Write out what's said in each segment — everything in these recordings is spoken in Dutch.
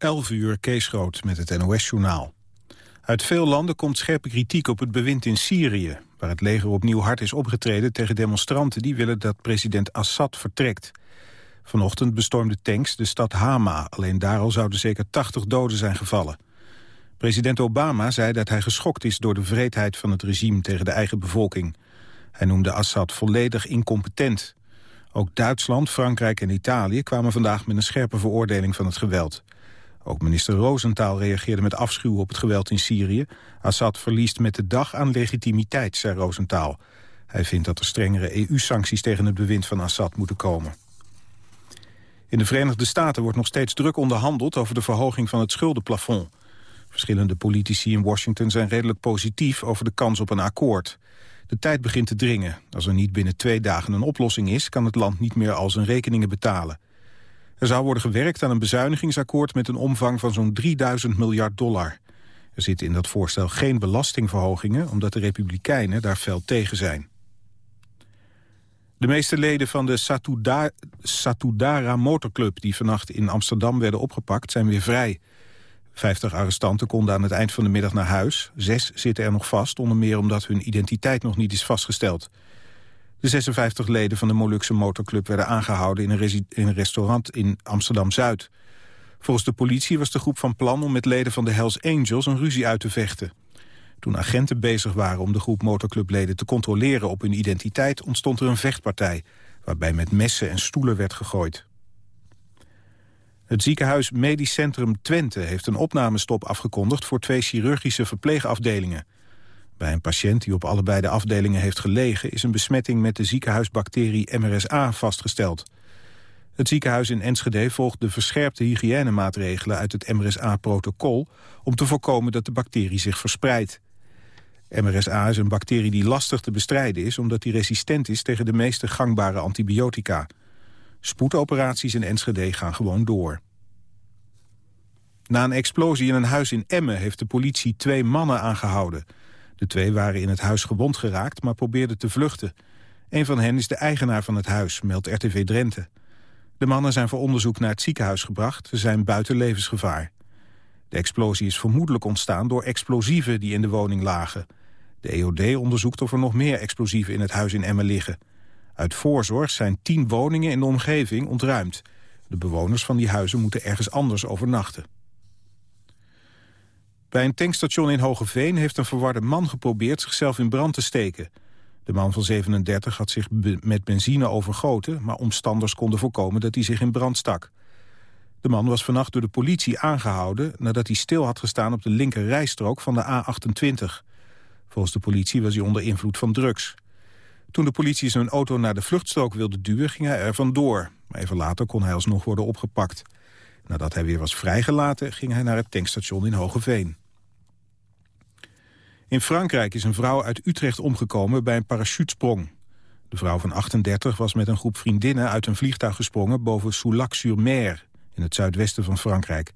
11 uur Kees Groot met het NOS-journaal. Uit veel landen komt scherpe kritiek op het bewind in Syrië... waar het leger opnieuw hard is opgetreden tegen demonstranten... die willen dat president Assad vertrekt. Vanochtend bestormden tanks de stad Hama. Alleen daar al zouden zeker 80 doden zijn gevallen. President Obama zei dat hij geschokt is door de vreedheid van het regime tegen de eigen bevolking. Hij noemde Assad volledig incompetent. Ook Duitsland, Frankrijk en Italië kwamen vandaag met een scherpe veroordeling van het geweld. Ook minister Rosenthal reageerde met afschuw op het geweld in Syrië. Assad verliest met de dag aan legitimiteit, zei Rosenthal. Hij vindt dat er strengere EU-sancties tegen het bewind van Assad moeten komen. In de Verenigde Staten wordt nog steeds druk onderhandeld over de verhoging van het schuldenplafond. Verschillende politici in Washington zijn redelijk positief over de kans op een akkoord. De tijd begint te dringen. Als er niet binnen twee dagen een oplossing is... kan het land niet meer al zijn rekeningen betalen. Er zou worden gewerkt aan een bezuinigingsakkoord... met een omvang van zo'n 3000 miljard dollar. Er zitten in dat voorstel geen belastingverhogingen... omdat de Republikeinen daar fel tegen zijn. De meeste leden van de Satudara, Satudara Motorclub... die vannacht in Amsterdam werden opgepakt, zijn weer vrij. Vijftig arrestanten konden aan het eind van de middag naar huis. Zes zitten er nog vast, onder meer omdat hun identiteit nog niet is vastgesteld. De 56 leden van de Molukse motorclub werden aangehouden in een, restaurant in Amsterdam-Zuid. Volgens de politie was de groep van plan om met leden van de Hells Angels een ruzie uit te vechten. Toen agenten bezig waren om de groep motorclubleden te controleren op hun identiteit ontstond er een vechtpartij, waarbij met messen en stoelen werd gegooid. Het ziekenhuis Medisch Centrum Twente heeft een opnamestop afgekondigd voor twee chirurgische verpleegafdelingen. Bij een patiënt die op allebei de afdelingen heeft gelegen is een besmetting met de ziekenhuisbacterie MRSA vastgesteld. Het ziekenhuis in Enschede volgt de verscherpte hygiënemaatregelen uit het MRSA-protocol om te voorkomen dat de bacterie zich verspreidt. MRSA is een bacterie die lastig te bestrijden is omdat die resistent is tegen de meeste gangbare antibiotica. Spoedoperaties in Enschede gaan gewoon door. Na een explosie in een huis in Emmen heeft de politie twee mannen aangehouden. De twee waren in het huis gewond geraakt, maar probeerden te vluchten. Een van hen is de eigenaar van het huis, meldt RTV Drenthe. De mannen zijn voor onderzoek naar het ziekenhuis gebracht. Ze zijn buiten levensgevaar. De explosie is vermoedelijk ontstaan door explosieven die in de woning lagen. De EOD onderzoekt of er nog meer explosieven in het huis in Emmen liggen. Uit voorzorg zijn tien woningen in de omgeving ontruimd. De bewoners van die huizen moeten ergens anders overnachten. Bij een tankstation in Hogeveen heeft een verwarde man geprobeerd zichzelf in brand te steken. De man van 37 had zich met benzine overgoten, maar omstanders konden voorkomen dat hij zich in brand stak. De man was vannacht door de politie aangehouden nadat hij stil had gestaan op de linker rijstrook van de A28. Volgens de politie was hij onder invloed van drugs. Toen de politie zijn auto naar de vluchtstrook wilde duwen, ging hij er vandoor. Maar even later kon hij alsnog worden opgepakt. Nadat hij weer was vrijgelaten, ging hij naar het tankstation in Hogeveen. In Frankrijk is een vrouw uit Utrecht omgekomen bij een parachutesprong. De vrouw van 38 was met een groep vriendinnen uit een vliegtuig gesprongen boven Soulac-sur-Mer in het zuidwesten van Frankrijk.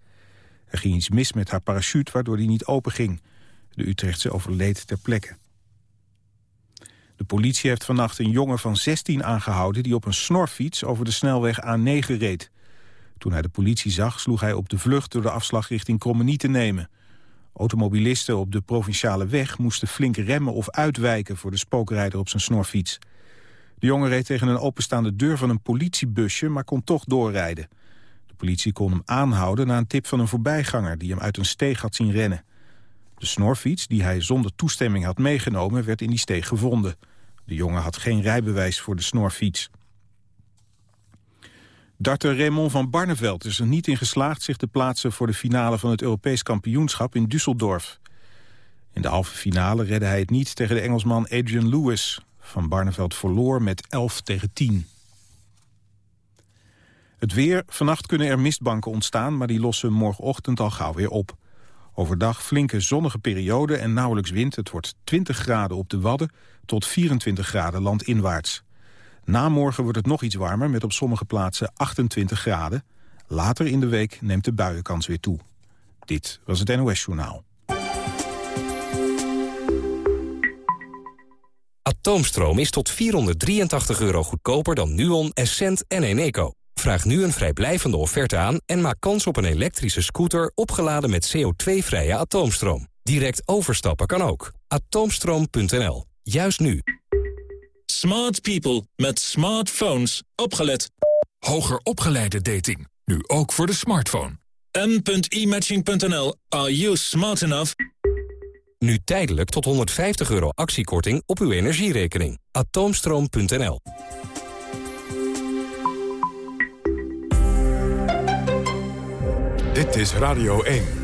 Er ging iets mis met haar parachute waardoor die niet open ging. De Utrechtse overleed ter plekke. De politie heeft vannacht een jongen van 16 aangehouden... die op een snorfiets over de snelweg A9 reed. Toen hij de politie zag, sloeg hij op de vlucht... door de afslag richting Krommenie te nemen. Automobilisten op de provinciale weg moesten flink remmen of uitwijken... voor de spookrijder op zijn snorfiets. De jongen reed tegen een openstaande deur van een politiebusje... maar kon toch doorrijden. De politie kon hem aanhouden na een tip van een voorbijganger... die hem uit een steeg had zien rennen. De snorfiets, die hij zonder toestemming had meegenomen, werd in die steeg gevonden. De jongen had geen rijbewijs voor de snorfiets. Darter Raymond van Barneveld is er niet in geslaagd zich te plaatsen voor de finale van het Europees kampioenschap in Düsseldorf. In de halve finale redde hij het niet tegen de Engelsman Adrian Lewis. Van Barneveld verloor met 11 tegen 10. Het weer. Vannacht kunnen er mistbanken ontstaan, maar die lossen morgenochtend al gauw weer op. Overdag flinke zonnige periode en nauwelijks wind. Het wordt 20 graden op de Wadden tot 24 graden landinwaarts. Na morgen wordt het nog iets warmer met op sommige plaatsen 28 graden. Later in de week neemt de buienkans weer toe. Dit was het NOS Journaal. Atoomstroom is tot 483 euro goedkoper dan Nuon, Essent en Eneco. Vraag nu een vrijblijvende offerte aan en maak kans op een elektrische scooter opgeladen met CO2-vrije atoomstroom. Direct overstappen kan ook. Atoomstroom.nl. Juist nu. Smart people met smartphones. Opgelet. Hoger opgeleide dating. Nu ook voor de smartphone. m.imatching.nl. Are you smart enough? Nu tijdelijk tot 150 euro actiekorting op uw energierekening. Atoomstroom.nl. Dit is Radio 1.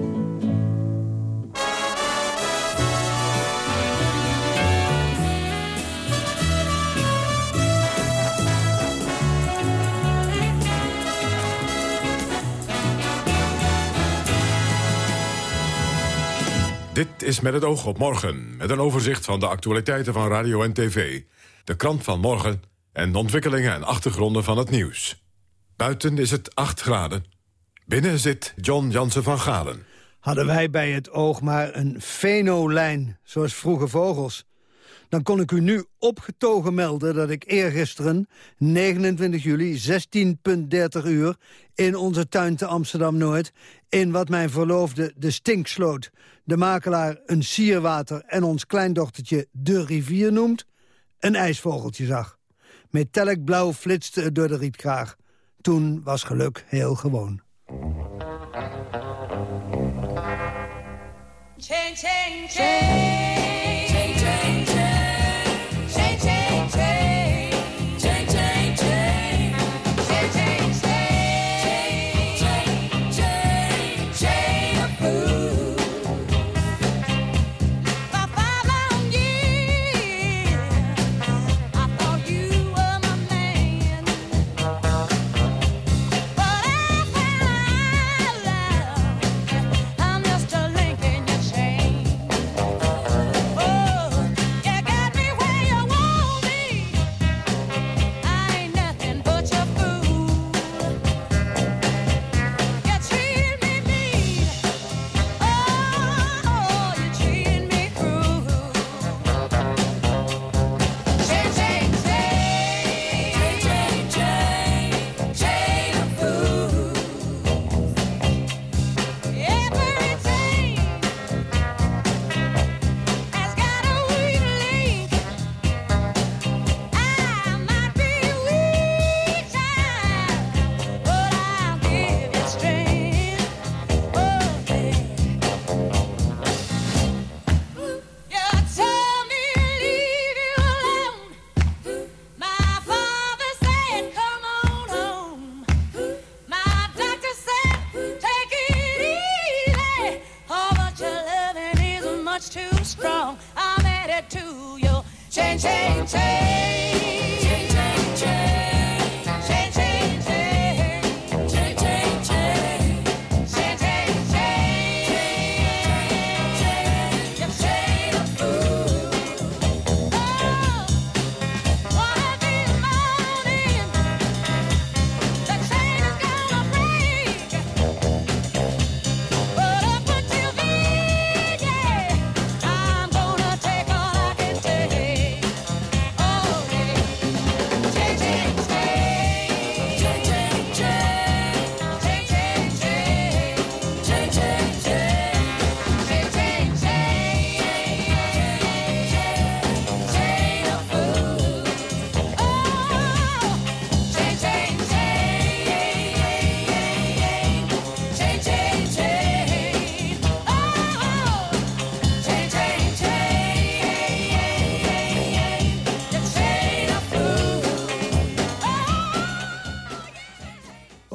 Is met het oog op morgen, met een overzicht van de actualiteiten van radio en tv. De krant van morgen en de ontwikkelingen en achtergronden van het nieuws. Buiten is het 8 graden. Binnen zit John Jansen van Galen. Hadden wij bij het oog maar een fenolijn, zoals vroege vogels... dan kon ik u nu opgetogen melden dat ik eergisteren, 29 juli, 16.30 uur... in onze tuin te Amsterdam-Noord, in wat mijn verloofde de Stinksloot... de makelaar een sierwater en ons kleindochtertje de rivier noemt... een ijsvogeltje zag. Metallic blauw flitste het door de rietkraag. Toen was geluk heel gewoon.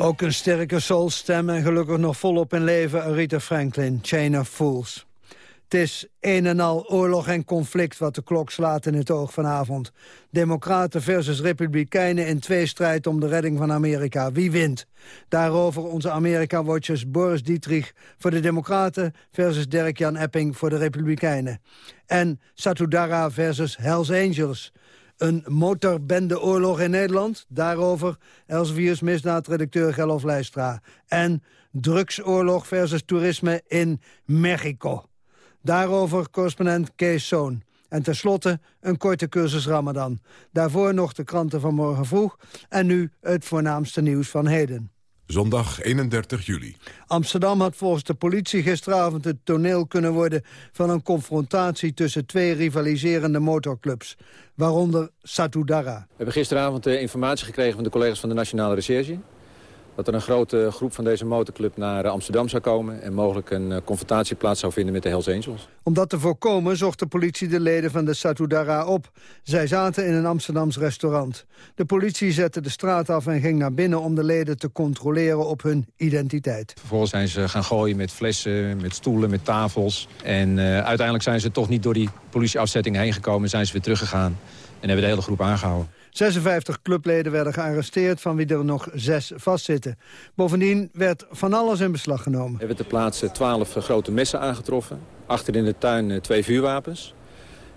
Ook een sterke soulstem en gelukkig nog volop in leven Aretha Franklin, Chain of Fools. Het is een en al oorlog en conflict wat de klok slaat in het oog vanavond. Democraten versus republikeinen in tweestrijd om de redding van Amerika. Wie wint? Daarover onze Amerika-watchers Boris Dietrich voor de democraten... versus Dirk-Jan Epping voor de republikeinen. En Satudara versus Hells Angels. Een motorbendeoorlog in Nederland? Daarover Elsevier's misdaadredacteur Gerlof Leistra. En drugsoorlog versus toerisme in Mexico. Daarover correspondent Kees Zoon. En tenslotte een korte cursus Ramadan. Daarvoor nog de kranten van morgen vroeg. En nu het voornaamste nieuws van heden. Zondag 31 juli. Amsterdam had volgens de politie gisteravond het toneel kunnen worden... van een confrontatie tussen twee rivaliserende motorclubs. Waaronder Satudara. We hebben gisteravond eh, informatie gekregen van de collega's van de Nationale Recherche dat er een grote groep van deze motorclub naar eh, Amsterdam zou komen... en mogelijk een eh, confrontatie plaats zou vinden met de Hells Angels. Om dat te voorkomen zocht de politie de leden van de Satudara op. Zij zaten in een Amsterdams restaurant. De politie zette de straat af en ging naar binnen om de leden te controleren op hun identiteit. Vervolgens zijn ze gaan gooien met flessen, met stoelen, met tafels. En uh, uiteindelijk zijn ze toch niet door die politieafzetting heen gekomen... zijn ze weer teruggegaan en hebben de hele groep aangehouden. 56 clubleden werden gearresteerd, van wie er nog zes vastzitten. Bovendien werd van alles in beslag genomen. We hebben ter plaatse 12 grote messen aangetroffen. Achter in de tuin eh, twee vuurwapens.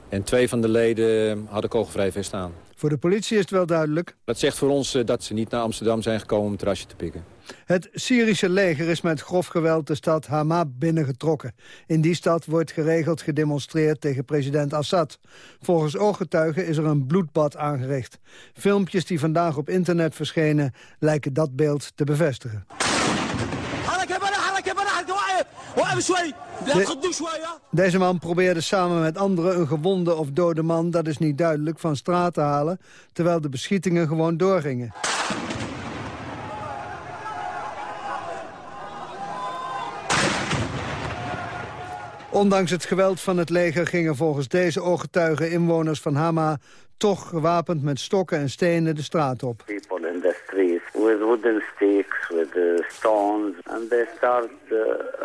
En twee van de leden hadden kogelvrij vest aan. Voor de politie is het wel duidelijk. Dat zegt voor ons eh, dat ze niet naar Amsterdam zijn gekomen om het terrasje te pikken. Het Syrische leger is met grof geweld de stad Hama binnengetrokken. In die stad wordt geregeld gedemonstreerd tegen president Assad. Volgens ooggetuigen is er een bloedbad aangericht. Filmpjes die vandaag op internet verschenen lijken dat beeld te bevestigen. Deze man probeerde samen met anderen een gewonde of dode man, dat is niet duidelijk, van straat te halen, terwijl de beschietingen gewoon doorgingen. Ondanks het geweld van het leger gingen volgens deze ooggetuigen inwoners van Hama toch gewapend met stokken en stenen de straat op. People in the streets with wooden sticks, with uh, stones, and they start uh,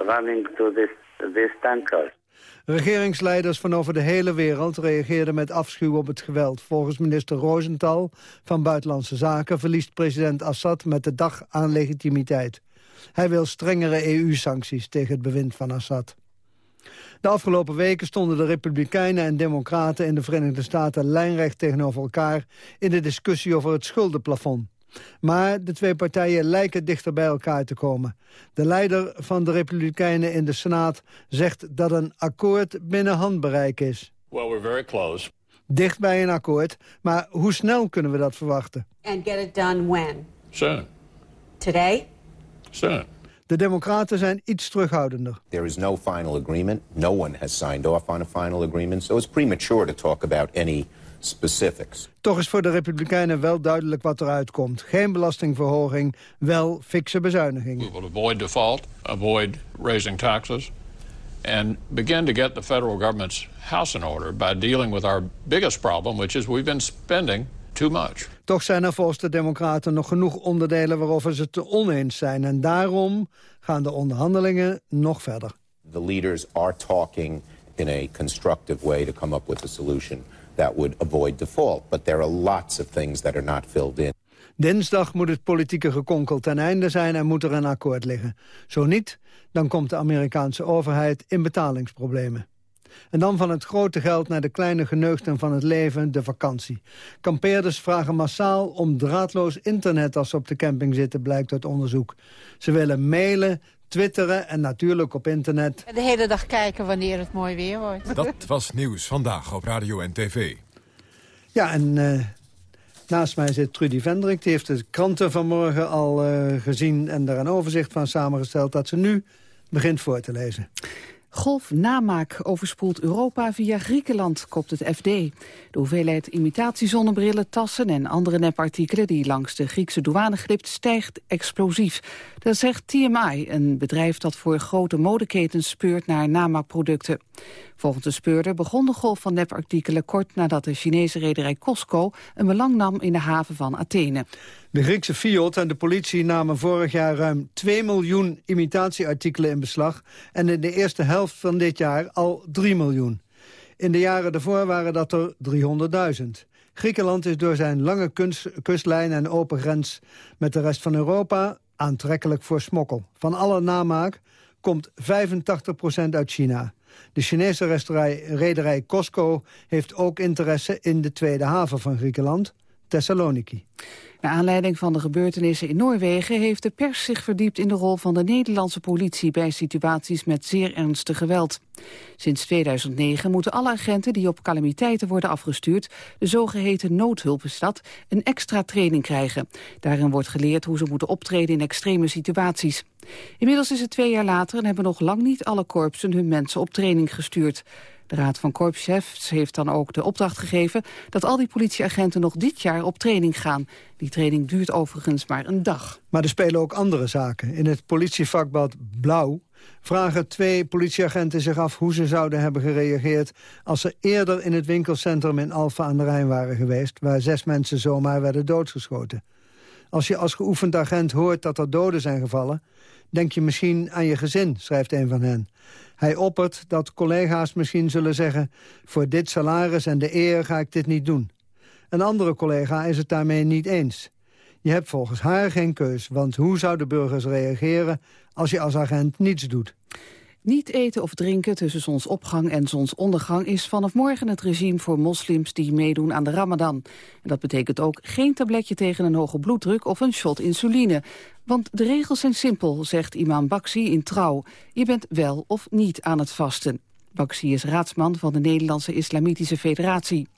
running to this, this tankers. Regeringsleiders van over de hele wereld reageerden met afschuw op het geweld. Volgens minister Rosenthal van Buitenlandse Zaken verliest president Assad met de dag aan legitimiteit. Hij wil strengere EU-sancties tegen het bewind van Assad. De afgelopen weken stonden de Republikeinen en Democraten in de Verenigde Staten lijnrecht tegenover elkaar in de discussie over het schuldenplafond. Maar de twee partijen lijken dichter bij elkaar te komen. De leider van de Republikeinen in de Senaat zegt dat een akkoord binnen handbereik is. Well, we're very close. Dicht bij een akkoord, maar hoe snel kunnen we dat verwachten? And get it done when? Soon. Today? Soon. De democraten zijn iets terughoudender. There is no final agreement. No one has signed off on a final agreement. So it's premature to talk about any specifics. Toch is voor de Republikeinen wel duidelijk wat eruit komt. Geen belastingverhoging, wel fikse bezuinigingen. We will avoid default, avoid raising taxes... and begin to get the federal government's house in order... by dealing with our biggest problem, which is we've been spending too much. Toch zijn er volgens de Democraten nog genoeg onderdelen waarover ze het oneens zijn. En daarom gaan de onderhandelingen nog verder. The leaders are talking in a constructive way to come up with a solution that would avoid default. But there are lots of things that are not filled in. Dinsdag moet het politieke gekonkel ten einde zijn en moet er een akkoord liggen. Zo niet, dan komt de Amerikaanse overheid in betalingsproblemen. En dan van het grote geld naar de kleine geneugten van het leven, de vakantie. Kampeerders vragen massaal om draadloos internet als ze op de camping zitten, blijkt uit onderzoek. Ze willen mailen, twitteren en natuurlijk op internet. De hele dag kijken wanneer het mooi weer wordt. Dat was Nieuws Vandaag op Radio en TV. Ja, en uh, naast mij zit Trudy Vendrik. Die heeft de kranten vanmorgen al uh, gezien en daar een overzicht van samengesteld... dat ze nu begint voor te lezen. Golf namaak overspoelt Europa via Griekenland, kopt het FD. De hoeveelheid imitatiezonnebrillen, tassen en andere nepartikelen... die langs de Griekse douane glipt, stijgt explosief. Dat zegt TMI, een bedrijf dat voor grote modeketens speurt naar namaakproducten. Volgens de speurder begon de golf van nepartikelen kort nadat de Chinese rederij Costco een belang nam in de haven van Athene. De Griekse Fiat en de politie namen vorig jaar ruim 2 miljoen imitatieartikelen in beslag. En in de eerste helft van dit jaar al 3 miljoen. In de jaren daarvoor waren dat er 300.000. Griekenland is door zijn lange kustlijn en open grens met de rest van Europa aantrekkelijk voor smokkel. Van alle namaak komt 85% uit China. De Chinese rederij Costco heeft ook interesse in de tweede haven van Griekenland, Thessaloniki. Naar aanleiding van de gebeurtenissen in Noorwegen heeft de pers zich verdiept in de rol van de Nederlandse politie bij situaties met zeer ernstig geweld. Sinds 2009 moeten alle agenten die op calamiteiten worden afgestuurd, de zogeheten noodhulpenstad, een extra training krijgen. Daarin wordt geleerd hoe ze moeten optreden in extreme situaties. Inmiddels is het twee jaar later en hebben nog lang niet alle korpsen hun mensen op training gestuurd. De Raad van Korpschefs heeft dan ook de opdracht gegeven... dat al die politieagenten nog dit jaar op training gaan. Die training duurt overigens maar een dag. Maar er spelen ook andere zaken. In het politievakblad Blauw vragen twee politieagenten zich af... hoe ze zouden hebben gereageerd als ze eerder in het winkelcentrum in Alphen aan de Rijn waren geweest... waar zes mensen zomaar werden doodgeschoten. Als je als geoefend agent hoort dat er doden zijn gevallen... denk je misschien aan je gezin, schrijft een van hen. Hij oppert dat collega's misschien zullen zeggen... voor dit salaris en de eer ga ik dit niet doen. Een andere collega is het daarmee niet eens. Je hebt volgens haar geen keus, want hoe zouden burgers reageren... als je als agent niets doet? Niet eten of drinken tussen zonsopgang en zonsondergang is vanaf morgen het regime voor moslims die meedoen aan de ramadan. En dat betekent ook geen tabletje tegen een hoge bloeddruk of een shot insuline. Want de regels zijn simpel, zegt imam Baksi in Trouw. Je bent wel of niet aan het vasten. Baksi is raadsman van de Nederlandse Islamitische Federatie.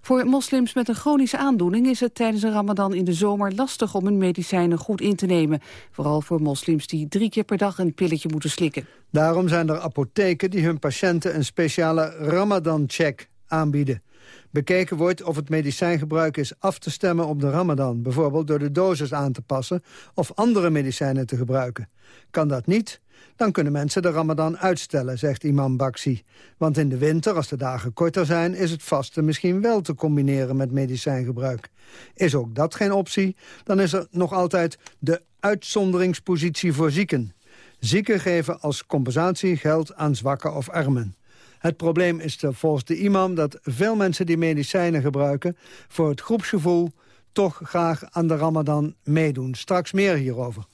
Voor moslims met een chronische aandoening is het tijdens de ramadan in de zomer lastig om hun medicijnen goed in te nemen. Vooral voor moslims die drie keer per dag een pilletje moeten slikken. Daarom zijn er apotheken die hun patiënten een speciale ramadan-check aanbieden. Bekeken wordt of het medicijngebruik is af te stemmen op de ramadan. Bijvoorbeeld door de dosis aan te passen of andere medicijnen te gebruiken. Kan dat niet, dan kunnen mensen de ramadan uitstellen, zegt imam Baksi. Want in de winter, als de dagen korter zijn... is het vasten misschien wel te combineren met medicijngebruik. Is ook dat geen optie, dan is er nog altijd de uitzonderingspositie voor zieken. Zieken geven als compensatie geld aan zwakken of armen. Het probleem is volgens de imam dat veel mensen die medicijnen gebruiken... voor het groepsgevoel toch graag aan de ramadan meedoen. Straks meer hierover.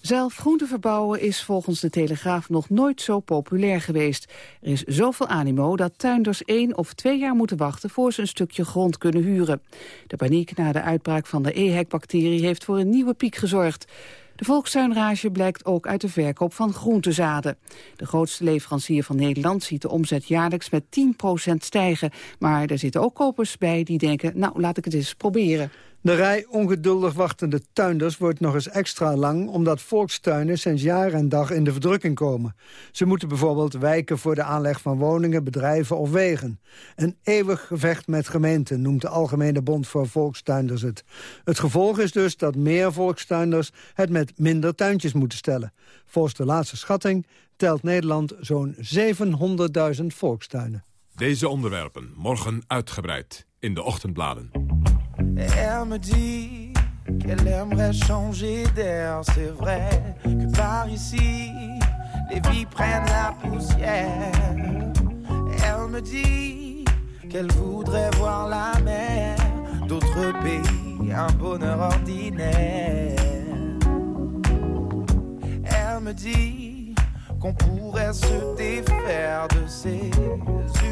Zelf groente verbouwen is volgens de Telegraaf nog nooit zo populair geweest. Er is zoveel animo dat tuinders één of twee jaar moeten wachten... voor ze een stukje grond kunnen huren. De paniek na de uitbraak van de EHEC-bacterie heeft voor een nieuwe piek gezorgd. De volkstuinrage blijkt ook uit de verkoop van groentezaden. De grootste leverancier van Nederland ziet de omzet jaarlijks met 10% stijgen. Maar er zitten ook kopers bij die denken, nou laat ik het eens proberen. De rij ongeduldig wachtende tuinders wordt nog eens extra lang... omdat volkstuinen sinds jaar en dag in de verdrukking komen. Ze moeten bijvoorbeeld wijken voor de aanleg van woningen, bedrijven of wegen. Een eeuwig gevecht met gemeenten, noemt de Algemene Bond voor Volkstuinders het. Het gevolg is dus dat meer volkstuinders het met minder tuintjes moeten stellen. Volgens de laatste schatting telt Nederland zo'n 700.000 volkstuinen. Deze onderwerpen morgen uitgebreid in de ochtendbladen. Elle me dit qu'elle aimerait changer d'air. C'est vrai que par ici, les vies prennent la poussière. Elle me dit qu'elle voudrait voir la mer d'autres pays, un bonheur ordinaire. Elle me dit qu'on pourrait se défaire de ces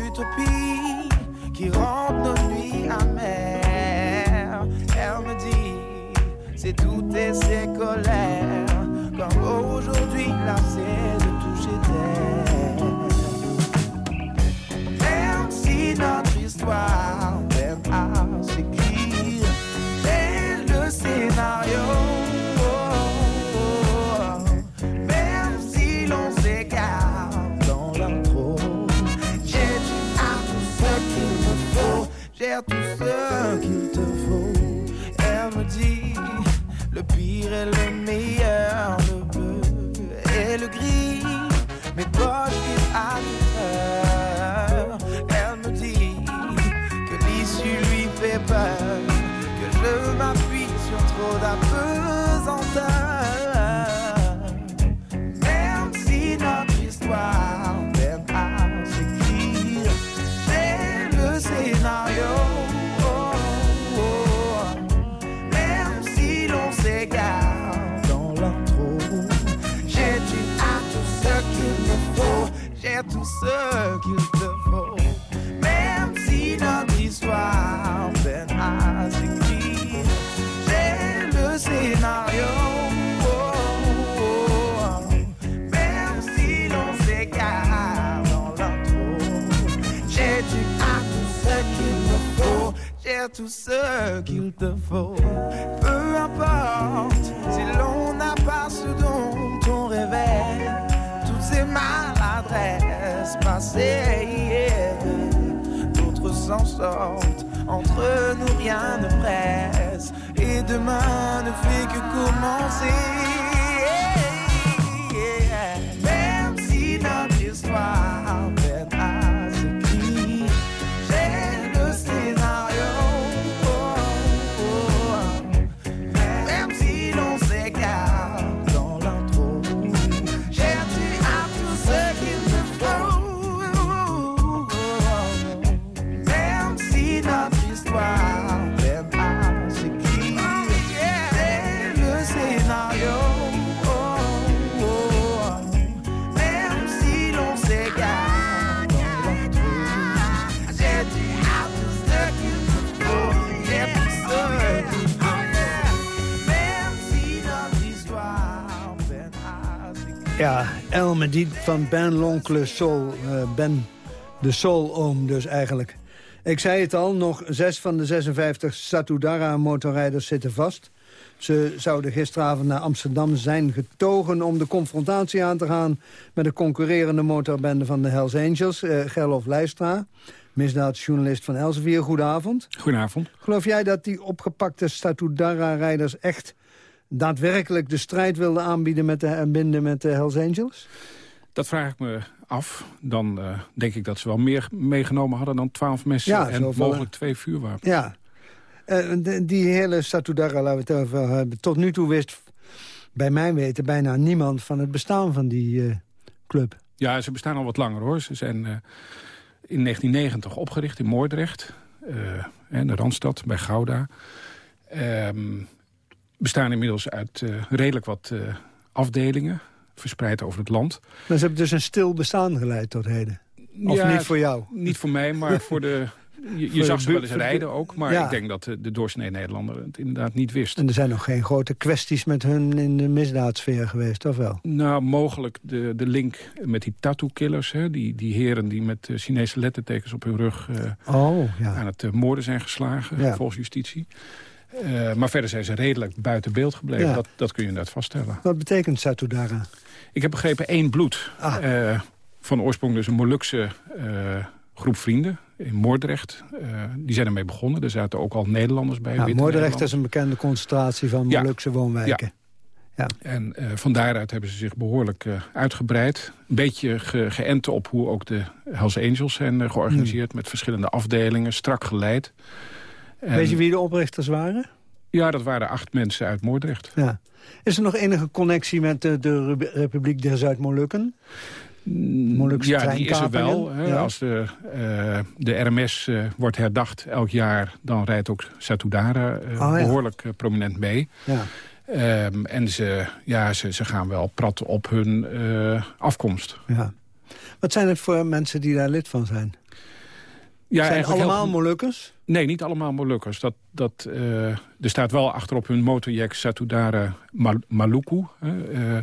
utopies qui rendent tirer le ce qu'il te faut. Peu importe si l'on n'a pas ce dont on rêvait. Toutes ces maladresses passées hier, d'autres s'en sortent. Entre nous, rien ne presse. Et demain ne fait que commencer. Medid van Ben L'Oncle Soul. eh, ben de Soul-oom dus eigenlijk. Ik zei het al, nog zes van de 56 Satudara-motorrijders zitten vast. Ze zouden gisteravond naar Amsterdam zijn getogen... om de confrontatie aan te gaan met de concurrerende motorbende van de Hells Angels. eh Gerlof Leistra, misdaadjournalist van Elsevier. Goedenavond. Goedenavond. Geloof jij dat die opgepakte Satudara-rijders echt daadwerkelijk de strijd wilden aanbieden met de, en binden met de Hells Angels? Dat vraag ik me af. Dan eh, denk ik dat ze wel meer meegenomen hadden dan twaalf messen... Ja, en mogelijk twee vuurwapens. Ja. Eh, de- die hele Satudara, laten we het over hebben. Tot nu toe wist, bij mijn weten, bijna niemand van het bestaan van die eh, club. Ja, ze bestaan al wat langer hoor. Ze zijn in 1990 opgericht in Moordrecht. in de Randstad, bij Gouda. Ehm, bestaan inmiddels uit eh, redelijk wat eh, afdelingen. Verspreid over het land. Maar ze hebben dus een stil bestaan geleid tot heden. Of Ja, niet voor jou? Niet voor mij, maar voor de... Je, zag ze wel eens rijden ook, maar Ja. ik denk dat de, de doorsnee Nederlander het inderdaad niet wist. En er zijn nog geen grote kwesties met hun in de misdaadsfeer geweest, of wel? Nou, mogelijk de, de link met die tattoo-killers. hè, Die, die heren die met eh, Chinese lettertekens op hun rug Oh, ja. aan het moorden zijn geslagen, volgens justitie. Eh, maar verder zijn ze redelijk buiten beeld gebleven. Ja. Dat, dat kun je inderdaad vaststellen. Wat betekent Satudara? Ik heb begrepen één bloed. Ah. Eh, van oorsprong dus een Molukse eh, groep vrienden in Moordrecht. Die zijn ermee begonnen. Er zaten ook al Nederlanders bij. Ja, witte Moordrecht Nederlanders. is een bekende concentratie van Ja. Molukse woonwijken. Ja. En eh, van daaruit hebben ze zich behoorlijk eh, uitgebreid. Een beetje ge geënt op hoe ook de Hells Angels zijn georganiseerd... met verschillende afdelingen, strak geleid. En- Weet je wie de oprichters waren? Ja, dat waren acht mensen uit Moordrecht. Ja. Is er nog enige connectie met de, de Re- Republiek der Zuid-Molukken? Molukse ja, die is er wel. Hè. Ja. Als de, eh, de RMS eh, wordt herdacht elk jaar... dan rijdt ook Satudara eh, Oh, ja. behoorlijk eh, prominent mee. Ja. Ehm, en ze, ja, ze, ze gaan wel prat op hun afkomst. Ja. Wat zijn het voor mensen die daar lid van zijn? Ja, zijn allemaal heel- Molukkers? Nee, niet allemaal Molukkers. Dat, dat, eh, er staat wel achterop hun motorjack Satudara Mal Maluku. eh,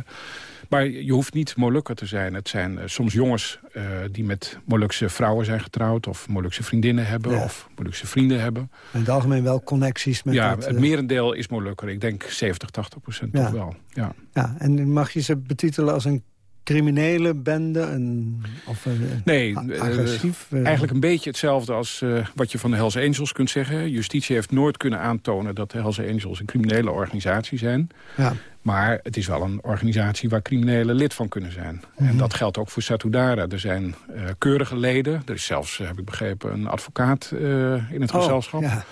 maar je hoeft niet Molukker te zijn. Het zijn eh, soms jongens die met Molukse vrouwen zijn getrouwd... of Molukse vriendinnen hebben Ja. of Molukse vrienden hebben. In het algemeen wel connecties met ja, dat... het merendeel is Molukker. Ik denk 70, 80 procent Ja. toch wel. Ja. Ja, en mag je ze betitelen als een criminele bende? Een, of een, Nee, eh, agressief? eh, eigenlijk een beetje hetzelfde als eh, wat je van de Hells Angels kunt zeggen. Justitie heeft nooit kunnen aantonen dat de Hells Angels een criminele organisatie zijn. Ja. Maar het is wel een organisatie waar criminelen lid van kunnen zijn. Mhm. En dat geldt ook voor Satudara. Er zijn eh, keurige leden. Er is zelfs, eh, heb ik begrepen, een advocaat eh, in het Oh, gezelschap. ja.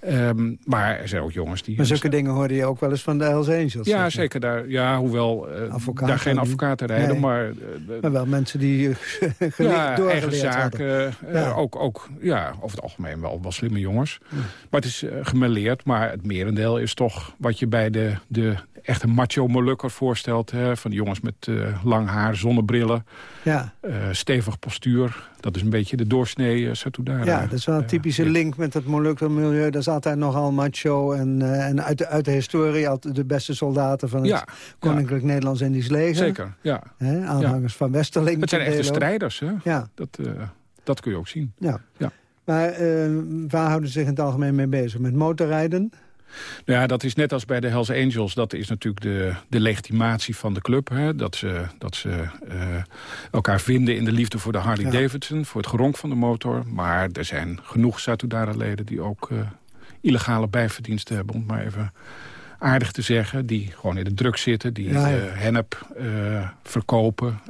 Ehm, maar er zijn ook jongens die... Maar zulke dingen hoorde je ook wel eens van de Hells Angels. Ja, zeker. Daar, ja, hoevel eh, daar geen advocaten rijden, Nee. maar... eh, Maar wel mensen die eh, gele- ja, eigen zaken. Ja. ook, ook ja, over het algemeen wel, wel slimme jongens. Maar het is gemêleerd, maar het merendeel is toch wat je bij de, de echte macho molukker voorstelt. Hè, van die jongens met eh, lang haar, zonnebrillen, Ja. eh, stevig postuur. Dat is een beetje de doorsnee uh, Satudara. Ja, dat is wel een typische link met het Molukkenmilieu. Dat is altijd nogal macho. En, eh, en uit, de, uit de historie altijd de beste soldaten van het Ja, Koninklijk Nederlands-Indisch leger. Zeker, ja. Hè, aanhangers van Westerling. Het zijn echte strijders, hè? Ja. Dat, eh, dat kun je ook zien. Ja. Ja. Maar eh, waar houden ze zich in het algemeen mee bezig? Met motorrijden? Nou ja, dat is net als bij de Hells Angels. Dat is natuurlijk de, de legitimatie van de club. Hè? Dat ze, dat ze eh, elkaar vinden in de liefde voor de Harley Ja. Davidson. Voor het geronk van de motor. Maar er zijn genoeg Satudara-leden die ook eh, illegale bijverdiensten hebben. Om maar even aardig te zeggen. Die gewoon in de druk zitten. Die Ja, ja. eh, hennep verkopen.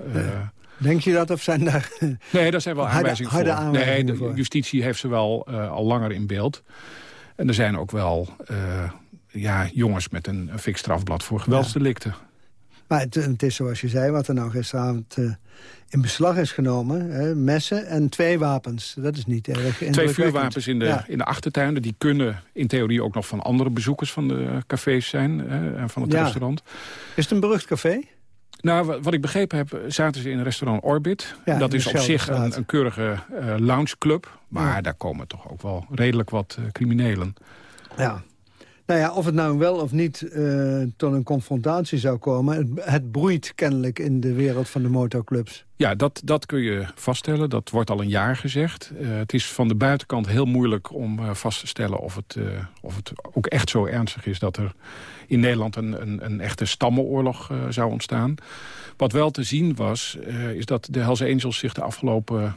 Denk je dat of zijn daar... Nee, daar zijn wel aanwijzingen voor. aanwijzingen nee, de justitie heeft ze wel al langer in beeld. En er zijn ook wel eh, ja, jongens met een, een fix strafblad voor geweldsdelicten. Maar het, het is zoals je zei, wat er nou gisteravond eh, in beslag is genomen. Hè, messen en twee wapens. Dat is niet erg Twee vuurwapens in de, Ja. in de achtertuinen. Die kunnen in theorie ook nog van andere bezoekers van de cafés zijn. eh, en van het Ja. restaurant. Is het een berucht café? Nou, wa- wat ik begrepen heb, zaten ze in restaurant Orbit. Ja, dat is op zich een, een keurige eh loungeclub. Maar daar komen toch ook wel redelijk wat eh, criminelen. Ja. Nou ja, of het nou wel of niet eh, tot een confrontatie zou komen... Het, broeit kennelijk in de wereld van de motorclubs. Ja, dat, dat kun je vaststellen. Dat wordt al een jaar gezegd. Eh, het is van de buitenkant heel moeilijk om eh, vast te stellen... Of het, of het ook echt zo ernstig is dat er in Nederland... een, een, een echte stammenoorlog zou ontstaan. Wat wel te zien was, is dat de Hells Angels zich de afgelopen...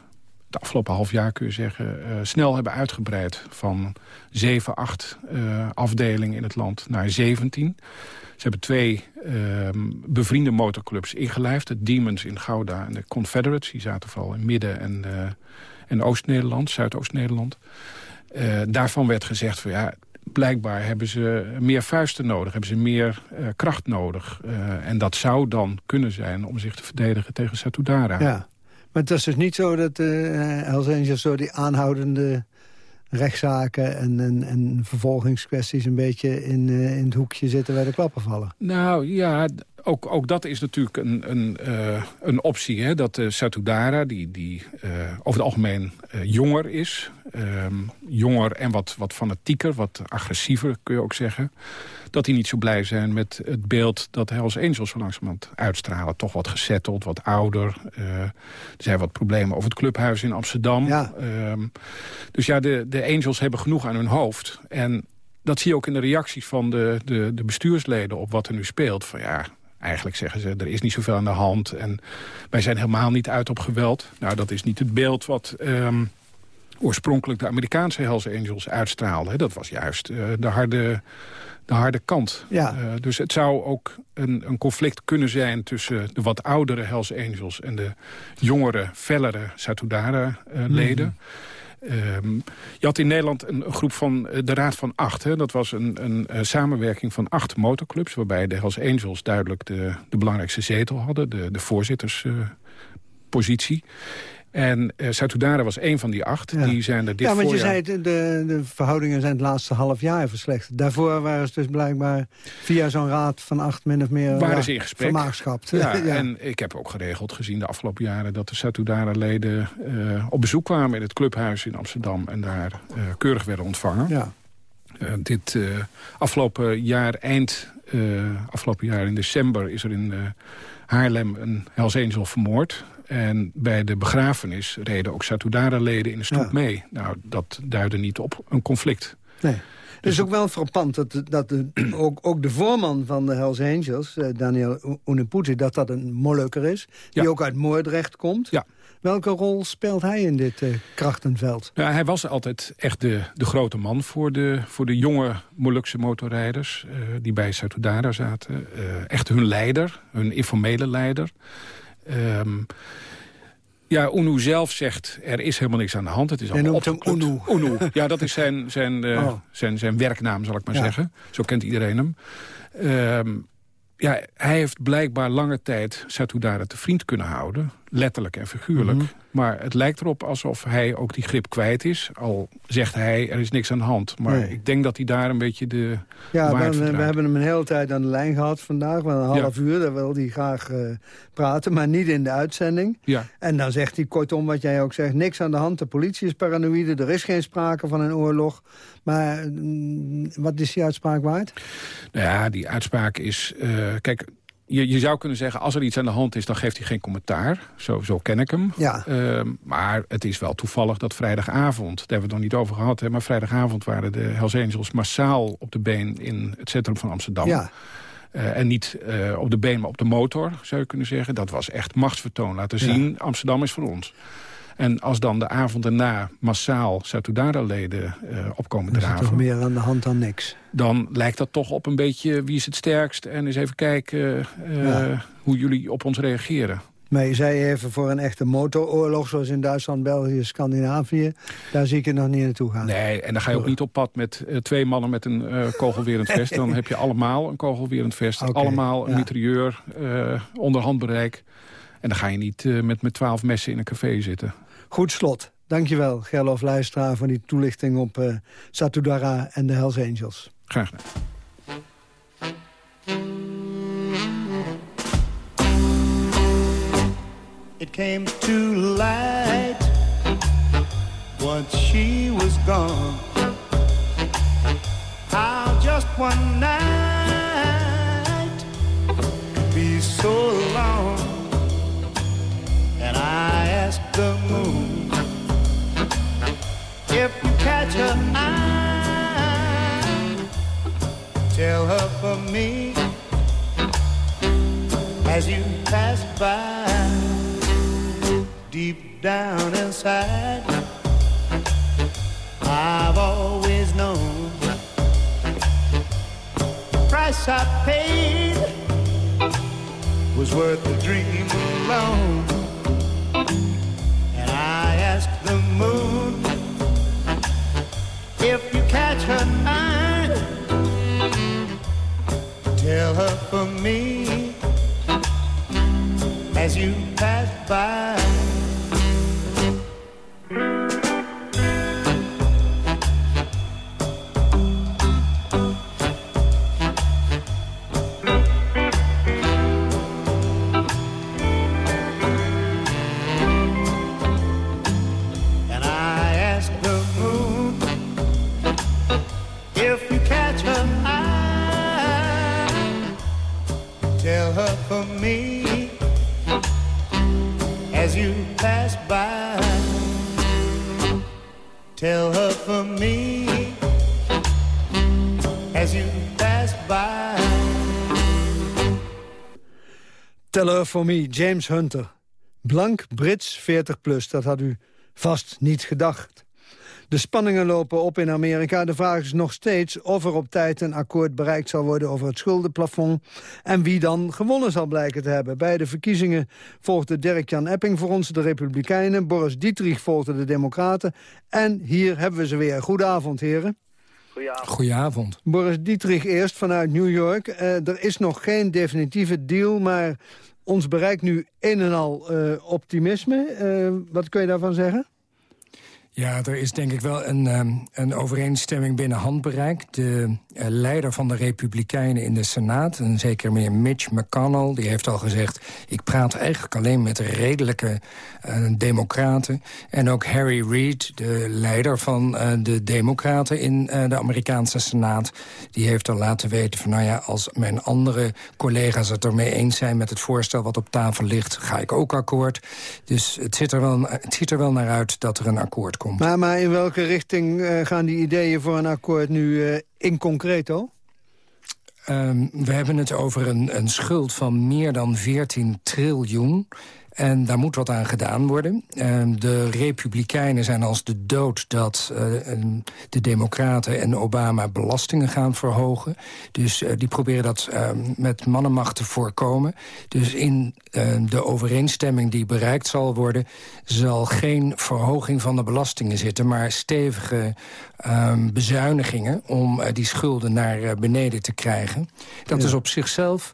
de afgelopen half jaar kun je zeggen, eh, snel hebben uitgebreid... van 7, 8 eh, afdelingen in het land naar 17. Ze hebben twee ehm, bevriende motorclubs ingelijfd. De Demons in Gouda en de Confederates. Die zaten vooral in Midden- en, eh, en Oost-Nederland, Zuidoost-Nederland. Daarvan werd gezegd van ja, blijkbaar hebben ze meer vuisten nodig. Hebben ze meer kracht nodig. En dat zou dan kunnen zijn om zich te verdedigen tegen Satudara. Ja. Maar het is dus niet zo dat de Hells Angels... zo die aanhoudende rechtszaken en, en, en vervolgingskwesties... een beetje in, eh, in het hoekje zitten waar de klappen vallen. Nou ja, ook, ook dat is natuurlijk een, een, eh, een optie. Hè? Dat de Satudara, die, die eh, over het algemeen eh, jonger is... ehm, jonger en wat, wat fanatieker, wat agressiever kun je ook zeggen... dat die niet zo blij zijn met het beeld dat de Hells Angels zo langzamerhand uitstralen. Toch wat gesetteld, wat ouder. Eh, er zijn wat problemen over het clubhuis in Amsterdam. Ehm, dus ja, de, de Angels hebben genoeg aan hun hoofd. En dat zie je ook in de reacties van de, de, de bestuursleden op wat er nu speelt. Van ja, eigenlijk zeggen ze, er is niet zoveel aan de hand. En wij zijn helemaal niet uit op geweld. Nou, dat is niet het beeld wat ehm, oorspronkelijk de Amerikaanse Hells Angels uitstraalde. Dat was juist eh, de, harde, de harde kant. Ja. Eh, dus het zou ook een, een conflict kunnen zijn tussen de wat oudere Hells Angels... en de jongere, fellere Satudara-leden. Ehm, je had in Nederland een, groep van eh, de Raad van Acht. Hè? Dat was een, een, samenwerking van acht motorclubs... waarbij de Hells Angels duidelijk de, de belangrijkste zetel hadden. De, de voorzitterspositie. En eh Satudara was één van die acht. Die zijn er dit ja, want je voorjaar... zei, de, de verhoudingen zijn het laatste half jaar verslechterd. Daarvoor waren ze dus blijkbaar via zo'n raad van acht min of meer waren ja, ze in gesprek. vermaagschapt. Ja, en ik heb ook geregeld gezien de afgelopen jaren... dat de Satudara-leden eh, op bezoek kwamen in het clubhuis in Amsterdam... en daar eh, keurig werden ontvangen. Ja. Eh, dit eh, afgelopen jaar, eind eh, afgelopen jaar in december... is er in eh, Haarlem een Hells Angel vermoord. En bij de begrafenis reden ook Satudara-leden in de stoep Ja. mee. Nou, dat duidde niet op een conflict. Nee. Het is ook wel frappant dat, dat de, ook, ook de voorman van de Hells Angels, eh, Daniel Uneputi, dat dat een Molukker is. Die ook uit Moordrecht komt. Ja. Welke rol speelt hij in dit eh, krachtenveld? Ja, hij was altijd echt de, de grote man voor de, voor de jonge Molukse motorrijders... eh, die bij Satudara zaten. Echt hun leider, hun informele leider. Ehm, Ja, Unu zelf zegt, er is helemaal niks aan de hand. Het is allemaal opgeklopt. Unu. Ja, dat is zijn, zijn, eh, Oh. zijn, zijn werknaam, zal ik maar Ja. zeggen. Zo kent iedereen hem. Ehm, ja, hij heeft blijkbaar lange tijd Satudara te vriend kunnen houden. Letterlijk en figuurlijk. Mhm. Maar het lijkt erop alsof hij ook die grip kwijt is. Al zegt hij, er is niks aan de hand. Maar Nee. ik denk dat hij daar een beetje de Ja, we verdraait. hebben hem een hele tijd aan de lijn gehad vandaag. Wel een half uur, daar wil hij graag eh, praten, maar niet in de uitzending. Ja. En dan zegt hij kortom wat jij ook zegt, niks aan de hand. De politie is paranoïde, er is geen sprake van een oorlog. Maar mm, wat is die uitspraak waard? Nou ja, die uitspraak is... eh, kijk, je, je zou kunnen zeggen, als er iets aan de hand is... dan geeft hij geen commentaar. Zo, zo ken ik hem. Ja. Ehm, maar het is wel toevallig dat vrijdagavond... daar hebben we het nog niet over gehad... Hè, maar vrijdagavond waren de Hells Angels massaal op de been... in het centrum van Amsterdam. Ja. Eh, en niet eh, op de been, maar op de motor, zou je kunnen zeggen. Dat was echt machtsvertoon. Laten Ja. zien, Amsterdam is voor ons. En als dan de avond daarna massaal Satudara-leden eh, opkomen Er is draven... toch meer aan de hand dan niks. dan lijkt dat toch op een beetje wie is het sterkst... en eens even kijken eh, Ja. hoe jullie op ons reageren. Maar je zei even voor een echte motoroorlog, zoals in Duitsland, België, Scandinavië. Daar zie ik het nog niet naartoe gaan. Nee, en dan ga je ook niet op pad met eh, twee mannen met een eh, kogelwerend vest. Dan heb je allemaal een kogelwerend vest. Allemaal een ja. mitrailleur onder handbereik. En dan ga je niet eh, met, met twaalf messen in een café zitten. Goed slot. Dankjewel, Gerlof Luistra, voor die toelichting op eh, Satudara en de Hells Angels. Graag gedaan. It came to light once she was gone. How just one night could be so long. And I asked the moon if you catch her eye, tell her for me as you pass by deep down inside. I've always known the price I paid was worth the dream alone. For Me, James Hunter. Blank, Brits, 40 plus, dat had u vast niet gedacht. De spanningen lopen op in Amerika. De vraag is nog steeds of er op tijd een akkoord bereikt zal worden over het schuldenplafond. En wie dan gewonnen zal blijken te hebben. Bij de verkiezingen volgde Dirk-Jan Epping voor ons de Republikeinen. Boris Dietrich volgde de Democraten. En hier hebben we ze weer. Goedenavond, heren. Goedenavond. Boris Dietrich eerst vanuit New York. Eh, er is nog geen definitieve deal, maar ons bereikt nu een en al eh, optimisme. Eh, wat kun je daarvan zeggen? Ja, er is denk ik wel een, ehm, een overeenstemming binnen handbereik. De eh, leider van de Republikeinen in de Senaat, en zeker meer Mitch McConnell... die heeft al gezegd, ik praat eigenlijk alleen met redelijke eh, democraten. En ook Harry Reid, de leider van eh, de democraten in de Amerikaanse Senaat... die heeft al laten weten van, nou ja, als mijn andere collega's het ermee eens zijn... met het voorstel wat op tafel ligt, ga ik ook akkoord. Dus het, zit er wel, het ziet er wel naar uit dat er een akkoord komt. Maar, maar in welke richting eh, gaan die ideeën voor een akkoord nu eh, in concreto? Ehm, we hebben het over een, een schuld van meer dan 14 triljoen. En daar moet wat aan gedaan worden. Ehm, de Republikeinen zijn als de dood dat eh, de Democraten en Obama belastingen gaan verhogen. Dus eh, die proberen dat ehm, met mannenmacht te voorkomen. Dus in ehm, de overeenstemming die bereikt zal worden... zal geen verhoging van de belastingen zitten... maar stevige bezuinigingen om eh, die schulden naar beneden te krijgen. Dat Ja. is op zichzelf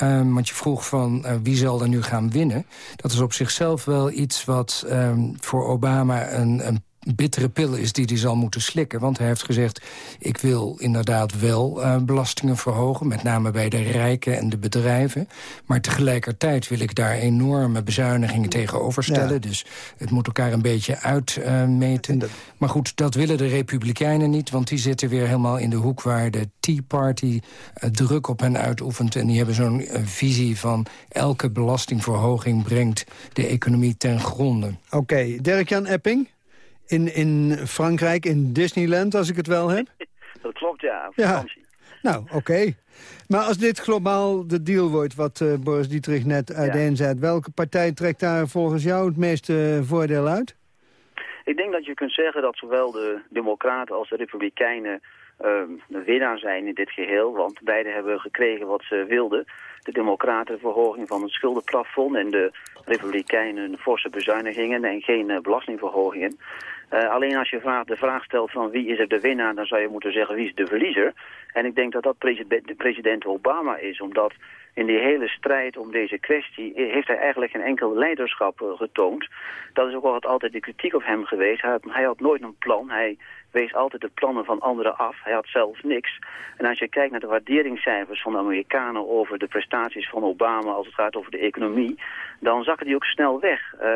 Ehm, want je vroeg van eh, wie zal er nu gaan winnen. Dat is op zichzelf wel iets wat ehm, voor Obama een, een bittere pil is die hij zal moeten slikken. Want hij heeft gezegd, ik wil inderdaad wel eh, belastingen verhogen... met name bij de rijken en de bedrijven. Maar tegelijkertijd wil ik daar enorme bezuinigingen tegenover stellen. Ja. Dus het moet elkaar een beetje uitmeten. maar goed, dat willen de Republikeinen niet... want die zitten weer helemaal in de hoek waar de Tea Party eh, druk op hen uitoefent. En die hebben zo'n eh, visie van elke belastingverhoging brengt de economie ten gronde. Oké, Dirk-Jan Epping. In, in Frankrijk, in Disneyland, als ik het wel heb. Dat klopt, ja. Ja. Nou, oké. Maar als dit globaal de deal wordt, wat eh, Boris Dietrich net uiteenzet... welke partij trekt daar volgens jou het meeste voordeel uit? Ik denk dat je kunt zeggen dat zowel de Democraten als de Republikeinen ehm, de winnaar zijn in dit geheel. Want beide hebben gekregen wat ze wilden. De Democraten de verhoging van het schuldenplafond en de Republikeinen forse bezuinigingen en geen eh, belastingverhogingen. Eh, alleen als je vraag, de vraag stelt van wie is er de winnaar, dan zou je moeten zeggen wie is de verliezer. En ik denk dat dat president, president Obama is, omdat in die hele strijd om deze kwestie heeft hij eigenlijk geen enkel leiderschap eh, getoond. Dat is ook altijd de kritiek op hem geweest. Hij had, hij had nooit een plan. Hij wees altijd de plannen van anderen af. Hij had zelf niks. En als je kijkt naar de waarderingscijfers van de Amerikanen over de prestaties van Obama als het gaat over de economie, dan zakken die ook snel weg. Eh,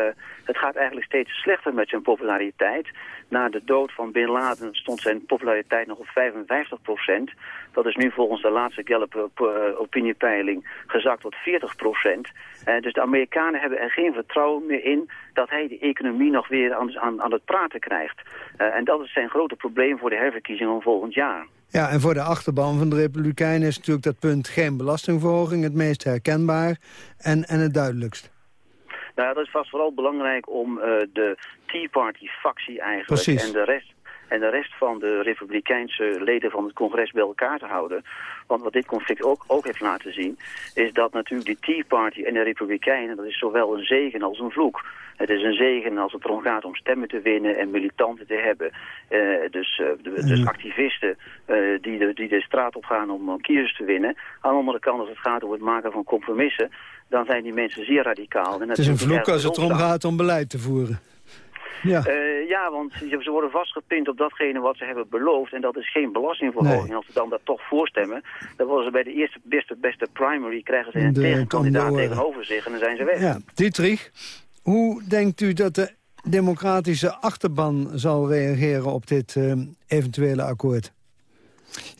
het gaat eigenlijk steeds slechter met zijn populariteit. Na de dood van Bin Laden stond zijn populariteit nog op 55 procent. Dat is nu volgens de laatste Gallup eh, eh, gezakt tot 40 procent. Dus de Amerikanen hebben er geen vertrouwen meer in dat hij de economie nog weer aan, aan, aan het praten krijgt. En dat is zijn grote probleem voor de herverkiezingen van volgend jaar. Ja, en voor de achterban van de Republikeinen is natuurlijk dat punt... geen belastingverhoging, het meest herkenbaar en, en het duidelijkst. Nou, dat is vast vooral belangrijk om eh, de Tea Party-factie eigenlijk Precies. en de rest en de rest van de republikeinse leden van het congres bij elkaar te houden. Want wat dit conflict ook, ook heeft laten zien, is dat natuurlijk de Tea Party en de republikeinen, dat is zowel een zegen als een vloek. Het is een zegen als het erom gaat om stemmen te winnen en militanten te hebben. Eh, dus, eh, de- dus activisten eh, die, de, die de straat op gaan om, kiezers te winnen. Aan de andere kant, als het gaat om het maken van compromissen, dan zijn die mensen zeer radicaal. En Het is een vloek als het erom gaat om beleid te voeren. Ja. Eh, ja, want ze worden vastgepind op datgene wat ze hebben beloofd. En dat is geen belastingverhoging. Nee. Als ze dan dat toch voorstemmen, dan worden ze bij de eerste beste, beste primary... krijgen ze een De tegenkandidaat kandidaat. tegenover zich en dan zijn ze weg. Ja, Dietrich, hoe denkt u dat de democratische achterban zal reageren op dit eh, eventuele akkoord?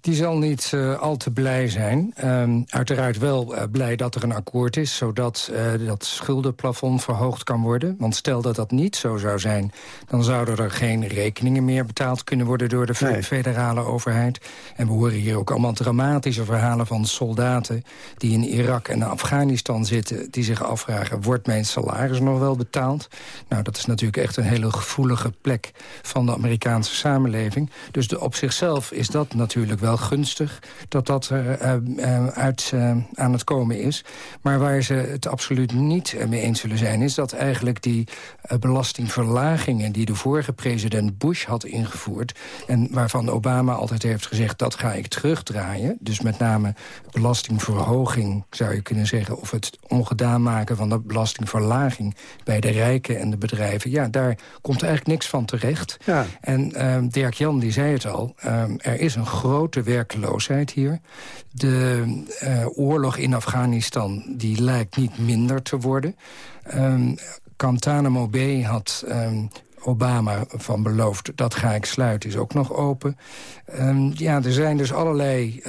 Die zal niet eh, al te blij zijn. Ehm, uiteraard wel eh, blij dat er een akkoord is... zodat eh, dat schuldenplafond verhoogd kan worden. Want stel dat dat niet zo zou zijn... dan zouden er geen rekeningen meer betaald kunnen worden... door de Nee. federale overheid. En we horen hier ook allemaal dramatische verhalen van soldaten... die in Irak en Afghanistan zitten... die zich afvragen, wordt mijn salaris nog wel betaald? Nou, dat is natuurlijk echt een hele gevoelige plek... van de Amerikaanse samenleving. Dus de, op zichzelf is dat natuurlijk wel gunstig... dat dat er eh, eh, uit eh, aan het komen is. Maar waar ze het absoluut niet eh, mee eens zullen zijn... is dat eigenlijk die eh, belastingverlagingen... die de vorige president Bush had ingevoerd... en waarvan Obama altijd heeft gezegd... dat ga ik terugdraaien. Dus met name belastingverhoging, zou je kunnen zeggen... of het ongedaan maken van de belastingverlaging... bij de rijken en de bedrijven. Ja, daar komt eigenlijk niks van terecht. Ja. En ehm, Dirk-Jan die zei het al, ehm, er is een grote werkloosheid hier. De eh, oorlog in Afghanistan die lijkt niet minder te worden. Guantanamo Bay had ehm, Obama van beloofd, dat ga ik sluiten, is ook nog open. Ehm, ja, er zijn dus allerlei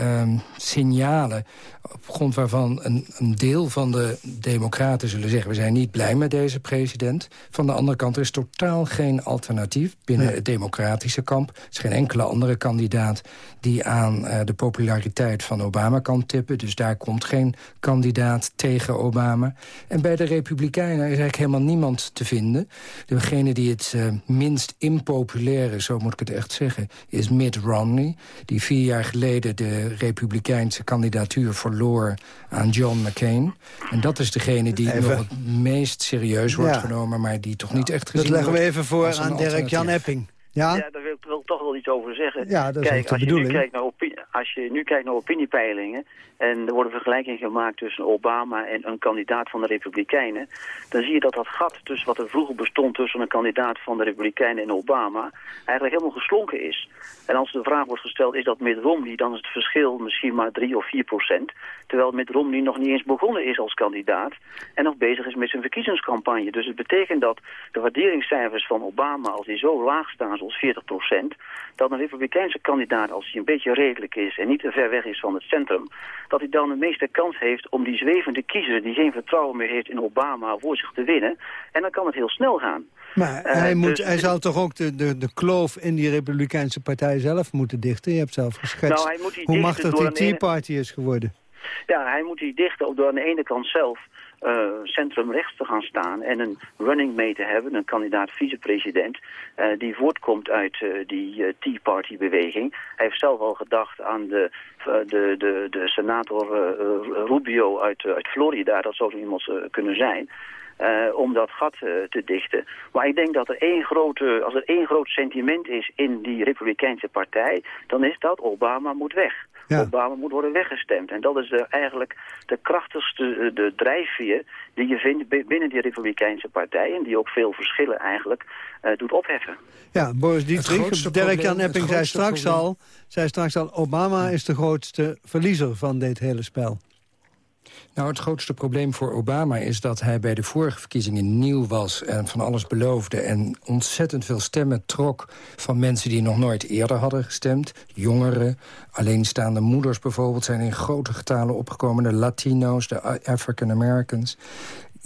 signalen op grond waarvan een, een deel van de democraten zullen zeggen... we zijn niet blij met deze president. Van de andere kant er is totaal geen alternatief binnen het democratische kamp. Er is geen enkele andere kandidaat die aan eh, de populariteit van Obama kan tippen. Dus daar komt geen kandidaat tegen Obama. En bij de Republikeinen is eigenlijk helemaal niemand te vinden. Degene die het eh, minst impopulaire, zo moet ik het echt zeggen... is Mitt Romney, die vier jaar geleden de Republikeinse kandidatuur verloor aan John McCain. En dat is degene die Even. nog het meest serieus wordt Ja. genomen... maar die toch niet echt gezien Dat leggen we even voor aan Dirk-Jan alternatief. Epping. Ja? Ja, daar wil ik toch wel iets over zeggen. Ja, dat is Kijk, de als je, nu bedoeling. kijkt naar opinie, als je nu kijkt naar opiniepeilingen... en er worden vergelijkingen gemaakt tussen Obama en een kandidaat van de Republikeinen... dan zie je dat dat gat tussen wat er vroeger bestond tussen een kandidaat van de Republikeinen en Obama... eigenlijk helemaal geslonken is. En als de vraag wordt gesteld, is dat Mitt Romney... dan is het verschil misschien maar 3 of 4 procent... terwijl Mitt Romney nog niet eens begonnen is als kandidaat... en nog bezig is met zijn verkiezingscampagne. Dus het betekent dat de waarderingscijfers van Obama... als die zo laag staan, zoals 40 procent... dat een republikeinse kandidaat, als hij een beetje redelijk is... en niet te ver weg is van het centrum... dat hij dan de meeste kans heeft om die zwevende kiezer... die geen vertrouwen meer heeft in Obama voor zich te winnen. En dan kan het heel snel gaan. Maar Eh, hij, moet, dus- hij zou toch ook de, de, de kloof in die Republikeinse partij zelf moeten dichten? Je hebt zelf geschetst Nou, hij moet die hoe machtig die Tea Party is geworden. Ja, hij moet die dichten op door aan de ene kant zelf eh centrum rechts te gaan staan en een running mate te hebben, een kandidaat vicepresident, eh, die voortkomt uit eh, die Tea Party beweging. Hij heeft zelf al gedacht aan de, de, de, de senator Rubio uit, uit Florida, dat zou zo iemand kunnen zijn. Eh, om dat gat eh, te dichten. Maar ik denk dat er één grote, als er één groot sentiment is in die Republikeinse partij, dan is dat Obama moet weg. Obama moet worden weggestemd. En dat is eh, eigenlijk de krachtigste de drijfveer die je vindt bi- binnen die Republikeinse partij. En die ook veel verschillen eigenlijk eh, doet opheffen. Ja, Boris Dietrich, Dirk-Jan Epping zei straks, probleem- al, zei straks al... Obama is de grootste verliezer van dit hele spel. Nou, het grootste probleem voor Obama is dat hij bij de vorige verkiezingen nieuw was... en van alles beloofde en ontzettend veel stemmen trok... van mensen die nog nooit eerder hadden gestemd. Jongeren, alleenstaande moeders bijvoorbeeld... zijn in grote getalen opgekomen. De Latino's, de African Americans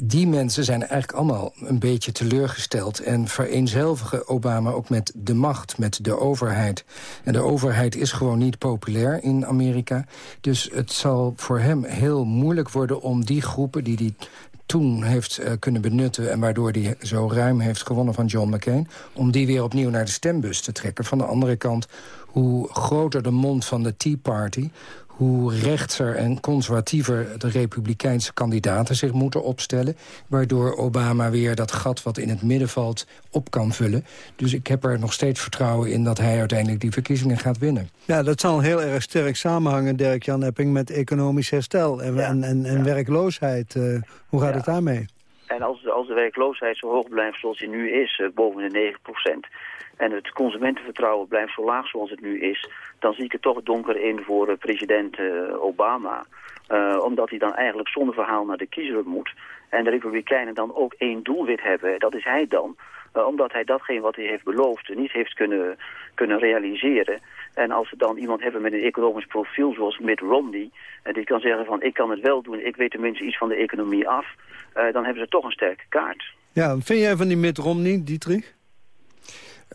die mensen zijn eigenlijk allemaal een beetje teleurgesteld... en vereenzelvigen Obama ook met de macht, met de overheid. En de overheid is gewoon niet populair in Amerika. Dus het zal voor hem heel moeilijk worden om die groepen... die die toen heeft eh, kunnen benutten... en waardoor hij zo ruim heeft gewonnen van John McCain... om die weer opnieuw naar de stembus te trekken. Van de andere kant, hoe groter de mond van de Tea Party hoe rechtser en conservatiever de republikeinse kandidaten zich moeten opstellen... waardoor Obama weer dat gat wat in het midden valt op kan vullen. Dus ik heb er nog steeds vertrouwen in dat hij uiteindelijk die verkiezingen gaat winnen. Ja, dat zal heel erg sterk samenhangen, Dirk-Jan Epping... met economisch herstel en, en, en, en werkloosheid. Eh, hoe gaat het daarmee? En als, de- als de werkloosheid zo hoog blijft zoals die nu is, eh, boven de 9 en het consumentenvertrouwen blijft zo laag zoals het nu is... dan zie ik het toch donker in voor eh, president eh, Obama. Eh, omdat hij dan eigenlijk zonder verhaal naar de kiezer moet. En de Republikeinen dan ook één doelwit hebben, dat is hij dan. Omdat hij datgene wat hij heeft beloofd niet heeft kunnen, kunnen realiseren. En als ze dan iemand hebben met een economisch profiel zoals Mitt Romney... en die kan zeggen van ik kan het wel doen, ik weet tenminste iets van de economie af... dan hebben ze toch een sterke kaart. Ja, vind jij van die Mitt Romney, Dietrich?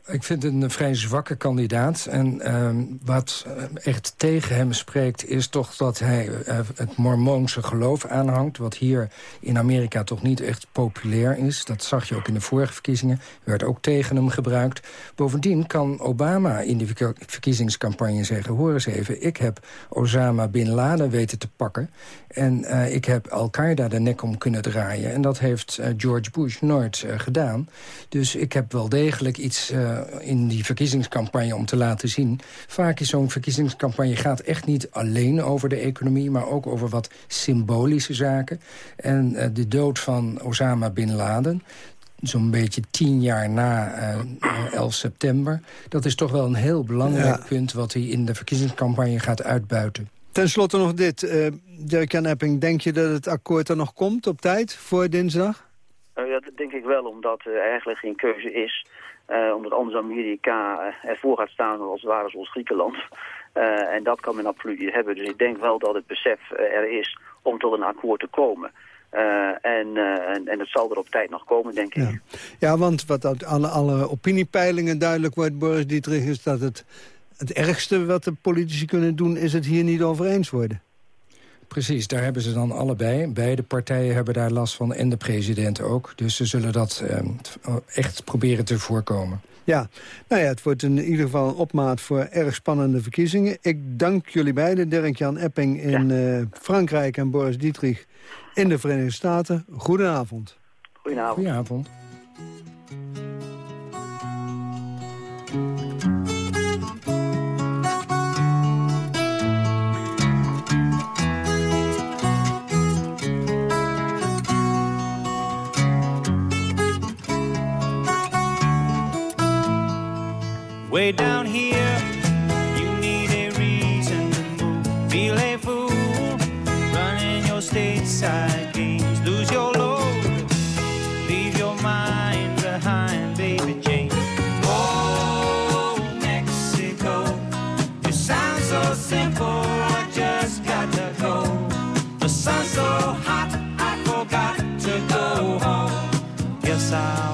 Ik vind het een vrij zwakke kandidaat. En ehm, wat eh, echt tegen hem spreekt is toch dat hij eh, het mormoonse geloof aanhangt... wat hier in Amerika toch niet echt populair is. Dat zag je ook in de vorige verkiezingen. werd ook tegen hem gebruikt. Bovendien kan Obama in die verk- verkiezingscampagne zeggen... hoor eens even, ik heb Osama Bin Laden weten te pakken... en eh, ik heb Al-Qaeda de nek om kunnen draaien. En dat heeft eh, George Bush nooit eh, gedaan. Dus ik heb wel degelijk iets eh, in die verkiezingscampagne om te laten zien. Vaak is zo'n verkiezingscampagne gaat echt niet alleen over de economie... maar ook over wat symbolische zaken. En eh, de dood van Osama Bin Laden zo'n beetje tien jaar na eh, eh, 11 september. Dat is toch wel een heel belangrijk Ja. punt... wat hij in de verkiezingscampagne gaat uitbuiten. Ten slotte nog dit, eh Dirk-Jan Epping. Denk je dat het akkoord er nog komt op tijd voor dinsdag? Eh, ja, dat denk ik wel, omdat er eigenlijk geen keuze is. Eh, omdat anders Amerika eh, ervoor gaat staan als het ware zoals Griekenland. Eh, en dat kan men absoluut niet hebben. Dus ik denk wel dat het besef er is om tot een akkoord te komen. En, en, en het zal er op tijd nog komen, denk ik. Ja, want wat uit alle, alle opiniepeilingen duidelijk wordt, Boris Dietrich... is dat het, het ergste wat de politici kunnen doen... is het hier niet over eens worden. Precies, daar hebben ze dan allebei. Beide partijen hebben daar last van en de president ook. Dus ze zullen dat ehm, t- echt proberen te voorkomen. Ja, nou ja, het wordt in ieder geval een opmaat voor erg spannende verkiezingen. Ik dank jullie beiden, Dirk-Jan Epping in eh, Frankrijk en Boris Dietrich in de Verenigde Staten. Goedenavond. Goedenavond. Goedenavond. Way down here, you need a reason to move. Feel a fool, running your stateside games. Lose your load, leave your mind behind, baby Jane. Oh, Mexico, you sound so simple, I just got to go. The sun's so hot, I forgot to go home. Guess I'll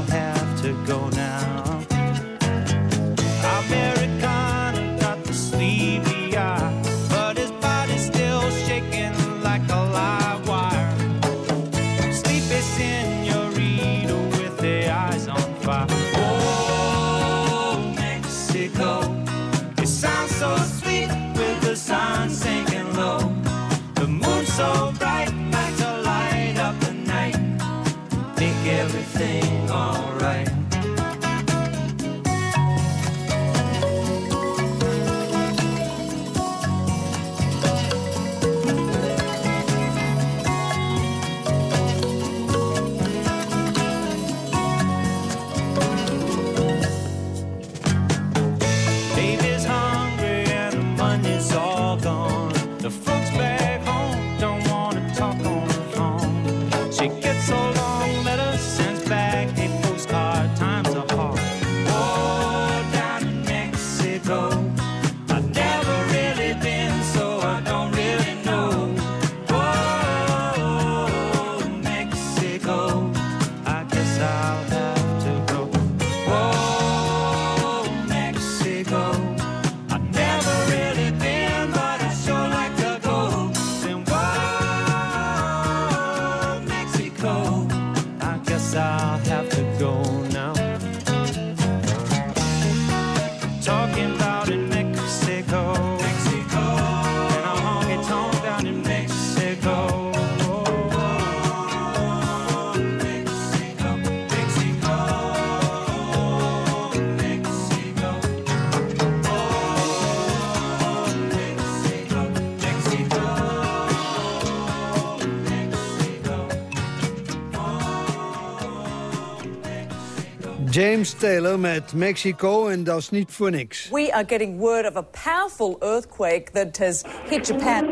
James Taylor met Mexico en dat is niet voor niks. We are getting word of a powerful earthquake that has hit Japan.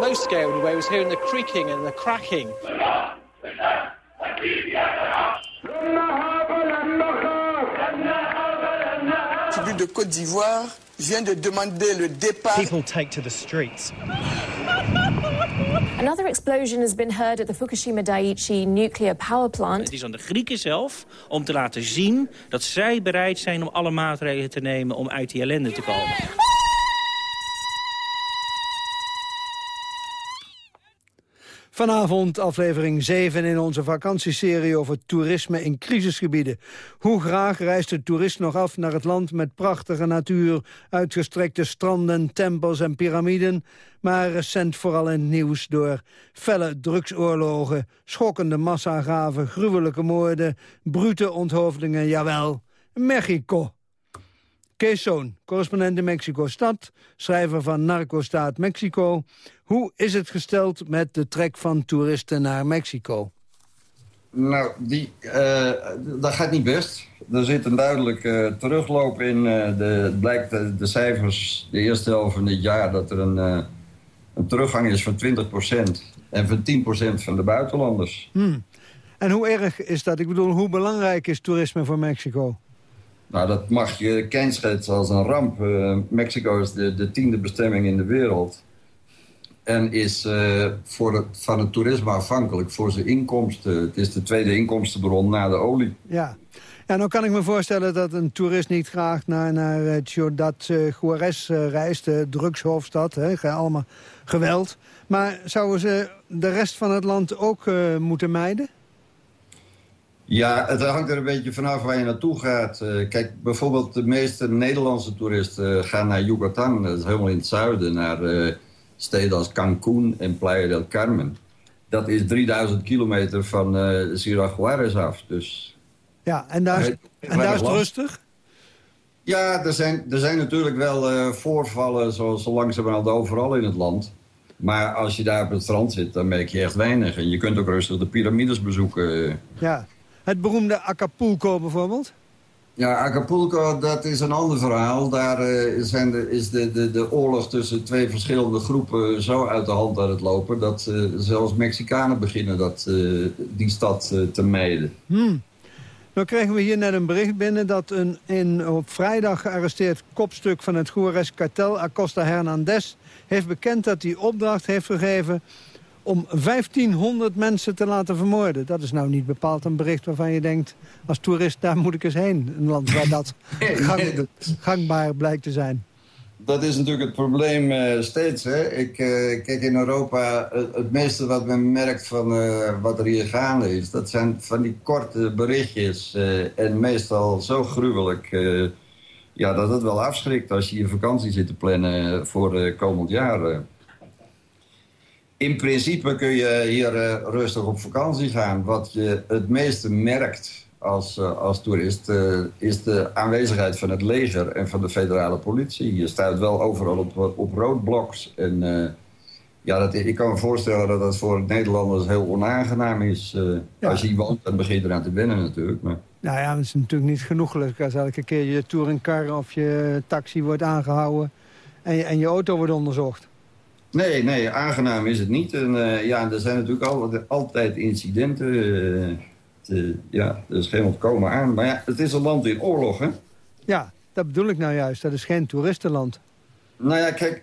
Most scary anyway was hearing the creaking and the cracking. République de Côte d'Ivoire vient de demander le départ. People take to the streets. Another explosion has been heard at the Fukushima Daiichi nuclear power plant. Het is aan de Grieken zelf om te laten zien dat zij bereid zijn om alle maatregelen te nemen om uit die ellende te komen. Vanavond aflevering 7 in onze vakantieserie over toerisme in crisisgebieden. Hoe graag reist de toerist nog af naar het land met prachtige natuur, uitgestrekte stranden, tempels en piramiden, maar recent vooral in het nieuws door felle drugsoorlogen, schokkende massagraven, gruwelijke moorden, brute onthoofdingen, jawel, Mexico. Kees Zoon, correspondent in Mexico-stad, schrijver van Narco-staat Mexico. Hoe is het gesteld met de trek van toeristen naar Mexico? Nou, die, eh, dat gaat niet best. Er zit een duidelijke terugloop in. eh, de, het blijkt de, de cijfers de eerste helft van dit jaar... dat er een, eh, een teruggang is van 20% en van 10% van de buitenlanders. Hmm. En hoe erg is dat? Ik bedoel, hoe belangrijk is toerisme voor Mexico? Nou, dat mag je kenschetsen als een ramp. Eh, Mexico is de, de tiende bestemming in de wereld. En is eh, voor van het toerisme afhankelijk voor zijn inkomsten. Het is de tweede inkomstenbron na de olie. Ja. Ja, nou kan ik me voorstellen dat een toerist niet graag naar, naar uh, Ciudad Juarez reist, de drugshoofdstad. Hè, allemaal geweld. Maar zouden ze de rest van het land ook moeten mijden? Ja, het hangt er een beetje vanaf waar je naartoe gaat. Uh, kijk, bijvoorbeeld de meeste Nederlandse toeristen gaan naar Yucatan. Dat is helemaal in het zuiden, naar uh, steden als Cancún en Playa del Carmen. Dat is 3000 kilometer van uh, Ciudad Juarez af. Dus ja, en daar, is, en daar is het rustig? Ja, er zijn, er zijn natuurlijk wel voorvallen, zoals zo langzamerhand overal in het land. Maar als je daar op het strand zit, dan merk je echt weinig. En je kunt ook rustig de piramides bezoeken. Ja, het beroemde Acapulco bijvoorbeeld? Ja, Acapulco, dat is een ander verhaal. Daar uh, zijn de, is de, de, de oorlog tussen twee verschillende groepen zo uit de hand aan het lopen... dat uh, zelfs Mexicanen beginnen dat, uh, die stad te mijden. Hmm. Nou kregen we hier net een bericht binnen dat een in, op vrijdag gearresteerd kopstuk van het Juarez kartel, Acosta Hernandez, heeft bekend dat hij opdracht heeft gegeven om 1500 mensen te laten vermoorden. Dat is nou niet bepaald een bericht waarvan je denkt... als toerist, daar moet ik eens heen. Een land waar dat, gang, gangbaar blijkt te zijn. Dat is natuurlijk het probleem uh, steeds. Hè? Ik, uh, kijk, in Europa, het, het, meeste wat men merkt van wat er hier gaande is... dat zijn van die korte berichtjes. en meestal zo gruwelijk ja, dat het wel afschrikt... als je je vakantie zit te plannen voor komend jaar in principe kun je hier uh, rustig op vakantie gaan. Wat je het meeste merkt als, uh, als toerist... Uh, is de aanwezigheid van het leger en van de federale politie. Je staat wel overal op, op roodbloks. En ja, dat, ik kan me voorstellen dat dat voor Nederlanders heel onaangenaam is. Ja. Als je woont, dan begin je eraan te wennen natuurlijk. Maar... Nou ja, het is natuurlijk niet genoeglijk als elke keer je touringcar of je taxi wordt aangehouden... en je, en je auto wordt onderzocht. Nee, nee, aangenaam is het niet. En uh, ja, er zijn natuurlijk altijd, altijd incidenten. Uh, te, ja, er is geen ontkomen aan. Maar ja, het is een land in oorlog, hè? Ja, dat bedoel ik nou juist. Dat is geen toeristenland. Nou ja, kijk,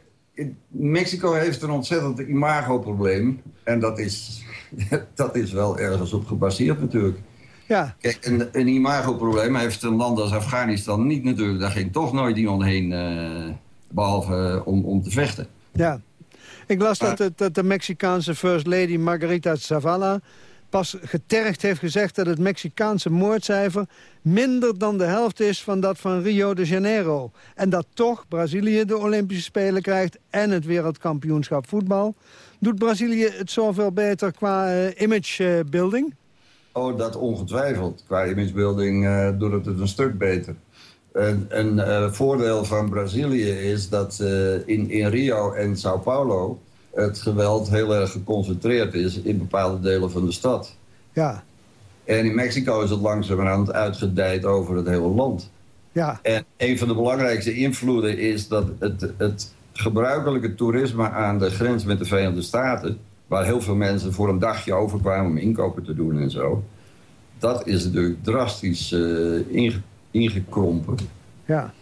Mexico heeft een ontzettend imagoprobleem. En dat is, dat is wel ergens op gebaseerd natuurlijk. Ja. Kijk, een, een imagoprobleem heeft een land als Afghanistan niet natuurlijk. Daar ging toch nooit iemand heen, uh, behalve om, om te vechten. Ja. Ik las dat, de Mexicaanse First Lady Margarita Zavala pas getergd heeft gezegd dat het Mexicaanse moordcijfer minder dan de helft is van dat van Rio de Janeiro. En dat toch Brazilië de Olympische Spelen krijgt en het wereldkampioenschap voetbal. Doet Brazilië het zoveel beter qua uh, imagebuilding? oh, dat ongetwijfeld. Qua imagebuilding uh, doet het het een stuk beter. Een, een uh, voordeel van Brazilië is dat uh, in, in Rio en Sao Paulo het geweld heel erg geconcentreerd is in bepaalde delen van de stad. Ja. En in Mexico is het langzamerhand uitgedijd over het hele land. Ja. En een van de belangrijkste invloeden is dat het, het gebruikelijke toerisme aan de grens met de Verenigde Staten... waar heel veel mensen voor een dagje overkwamen om inkopen te doen en zo... dat is natuurlijk drastisch uh, ingekrompen. Ja.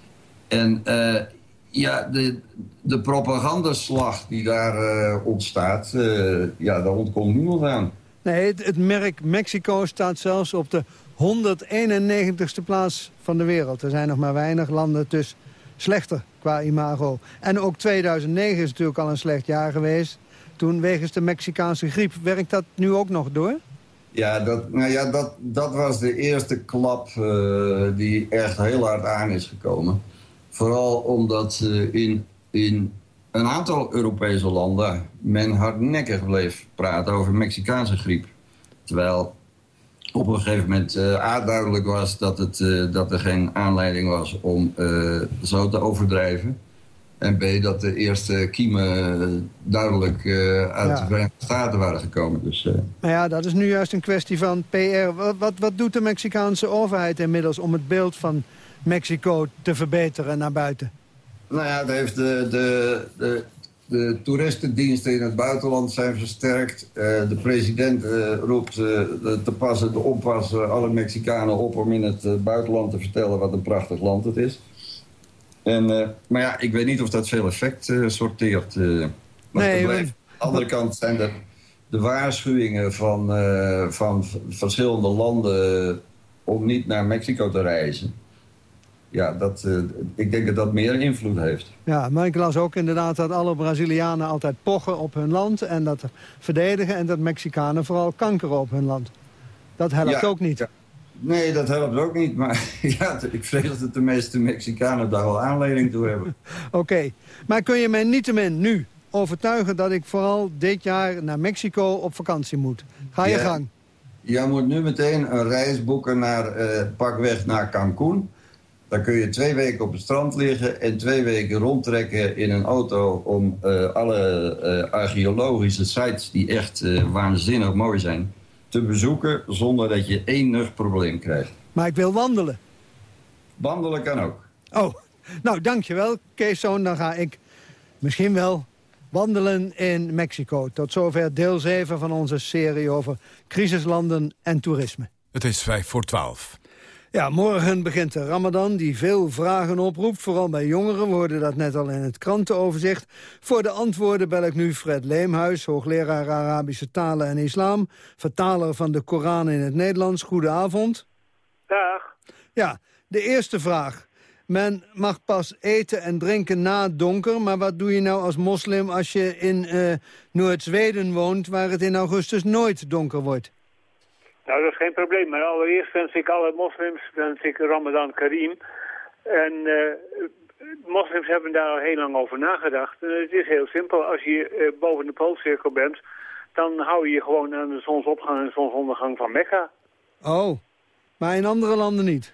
En uh, ja, de, de propagandaslag die daar uh, ontstaat, uh, ja, daar ontkomt niemand aan. Nee, het, het, merk Mexico staat zelfs op de 191ste plaats van de wereld. Er zijn nog maar weinig landen dus slechter qua imago. En ook 2009 is natuurlijk al een slecht jaar geweest. Toen wegens de Mexicaanse griep. Werkt dat nu ook nog door? Ja, dat, nou ja, dat, dat was de eerste klap uh, die echt heel hard aan is gekomen. Vooral omdat in, in een aantal Europese landen men hardnekkig bleef praten over Mexicaanse griep. Terwijl op een gegeven moment uh, was dat, het, dat er geen aanleiding was om zo te overdrijven. En B, dat de eerste kiemen duidelijk uh, uit ja. de Verenigde Staten waren gekomen. Dus, uh... Nou ja, dat is nu juist een kwestie van PR. Wat, wat, wat doet de Mexicaanse overheid inmiddels om het beeld van Mexico te verbeteren naar buiten? Nou ja, heeft de, de, de, de toeristendiensten in het buitenland zijn versterkt. Eh, de president eh, roept te passen, de oppas alle Mexicanen op... om in het buitenland te vertellen wat een prachtig land het is. En, maar ja, ik weet niet of dat veel effect sorteert. maar nee, Aan de andere kant zijn er de waarschuwingen van, van verschillende landen... om niet naar Mexico te reizen ja, dat, ik denk dat dat meer invloed heeft. Ja, maar ik las ook inderdaad dat alle Brazilianen altijd pochen op hun land... en dat verdedigen en dat Mexicanen vooral kankeren op hun land. Dat helpt ook niet. Nee, dat helpt ook niet. Maar ja, ik vrees dat de meeste Mexicanen daar wel aanleiding toe hebben. Oké, maar kun je mij niettemin nu overtuigen dat ik vooral dit jaar naar Mexico op vakantie moet? Ga je gang. Jij moet nu meteen een reis boeken naar, uh, pakweg naar Cancún. Dan kun je twee weken op het strand liggen en twee weken rondtrekken in een auto... om uh, alle uh, archeologische sites die echt waanzinnig mooi zijn... te bezoeken zonder dat je enig probleem krijgt. Maar ik wil wandelen. Wandelen kan ook. Oh, nou dankjewel Kees Zoon. Dan ga ik misschien wel wandelen in Mexico. Tot zover deel 7 van onze serie over crisislanden en toerisme. Het is vijf voor twaalf. Ja, morgen begint de Ramadan, die veel vragen oproept. Vooral bij jongeren, we hoorden dat net al in het krantenoverzicht. Voor de antwoorden bel ik nu Fred Leemhuis, hoogleraar Arabische talen en islam... vertaler van de Koran in het Nederlands. Goedenavond. Dag. Ja, de eerste vraag. Men mag pas eten en drinken na het donker... maar wat doe je nou als moslim als je in uh, Noord-Zweden woont... waar het in augustus nooit donker wordt? Nou, dat is geen probleem. Maar allereerst wens ik alle moslims wens ik Ramadan Karim. En uh, moslims hebben daar al heel lang over nagedacht. En het is heel simpel. Als je uh, boven de poolcirkel bent, dan hou je je gewoon aan de zonsopgang en zonsondergang van Mekka. Oh, maar in andere landen niet?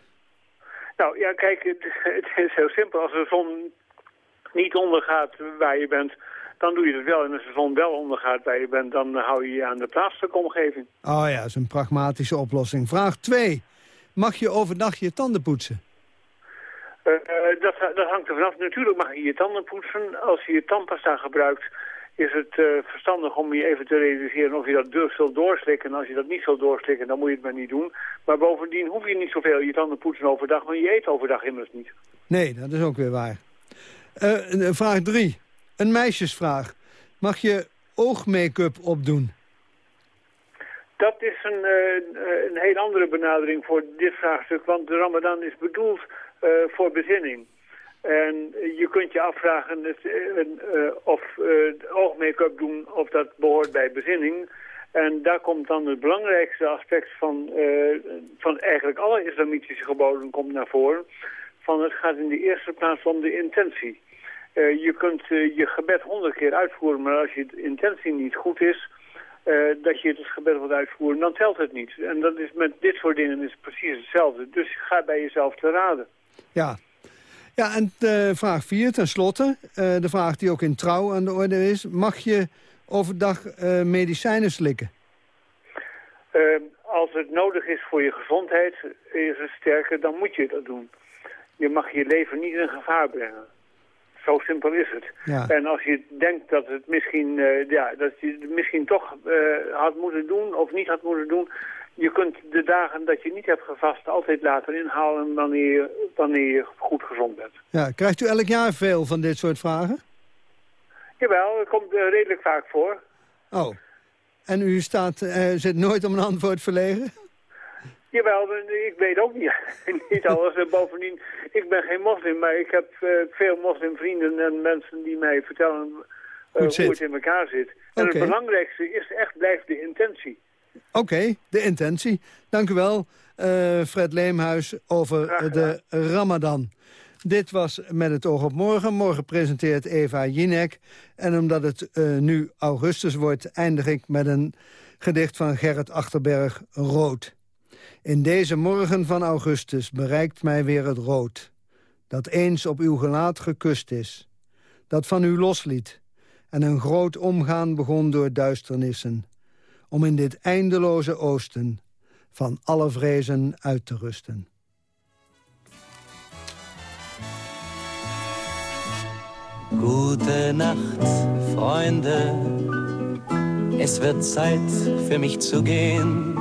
Nou ja, kijk, het, het is heel simpel. Als de zon niet ondergaat waar je bent, dan doe je het wel. En als de zon wel ondergaat bij je bent, dan hou je je aan de plaatselijke omgeving. Oh ja, dat is een pragmatische oplossing. Vraag 2. Mag je overdag je tanden poetsen? Uh, dat, dat, hangt er vanaf. Natuurlijk mag je je tanden poetsen. Als je je tandpasta gebruikt, is het uh, verstandig om je even te realiseren of je dat durft zult doorslikken. En als je dat niet zult doorslikken, dan moet je het maar niet doen. Maar bovendien hoef je niet zoveel je tanden poetsen overdag, want je eet overdag immers niet. Nee, dat is ook weer waar. vraag 3. Een meisjesvraag. Mag je oogmake-up opdoen? Dat is een, uh, een heel andere benadering voor dit vraagstuk. Want de ramadan is bedoeld uh, voor bezinning. En je kunt je afvragen uh, of oogmake-up doen of dat behoort bij bezinning. En daar komt dan het belangrijkste aspect van, van eigenlijk alle islamitische geboden komt naar voren. Van het gaat in de eerste plaats om de intentie. Uh, je kunt uh, je gebed honderd keer uitvoeren, maar als je intentie niet goed is, uh, dat je het gebed wilt uitvoeren, dan telt het niet. En dat is met dit soort dingen is precies hetzelfde. Dus ga bij jezelf te raden. Ja, ja en vraag 4 tenslotte, de vraag die ook in trouw aan de orde is. Mag je overdag medicijnen slikken? als het nodig is voor je gezondheid, is het sterker, dan moet je dat doen. Je mag je leven niet in gevaar brengen. Zo simpel is het. En als je denkt dat, het misschien, uh, ja, dat je het misschien toch uh, had moeten doen of niet had moeten doen... je kunt de dagen dat je niet hebt gevast altijd later inhalen wanneer je, wanneer je goed gezond bent. Ja, krijgt u elk jaar veel van dit soort vragen? Jawel, het komt uh, redelijk vaak voor. Oh, en u staat, zit nooit om een antwoord verlegen? Jawel, ik weet ook niet, niet alles. En bovendien, ik ben geen moslim, maar ik heb uh, veel moslimvrienden en mensen die mij vertellen uh, hoe het in elkaar zit. En het belangrijkste is echt blijft de intentie. Oké, de intentie. Dank u wel, uh, Fred Leemhuis, over de Ramadan. Dit was Met het oog op morgen. Morgen presenteert Eva Jinek. En omdat het nu augustus wordt, eindig ik met een gedicht van Gerrit Achterberg, Rood. In deze morgen van augustus bereikt mij weer het rood... dat eens op uw gelaat gekust is, dat van u losliet... en een groot omgaan begon door duisternissen... om in dit eindeloze oosten van alle vrezen uit te rusten. Gute Nacht, Freunde. Es wird Zeit für mich zu gehen.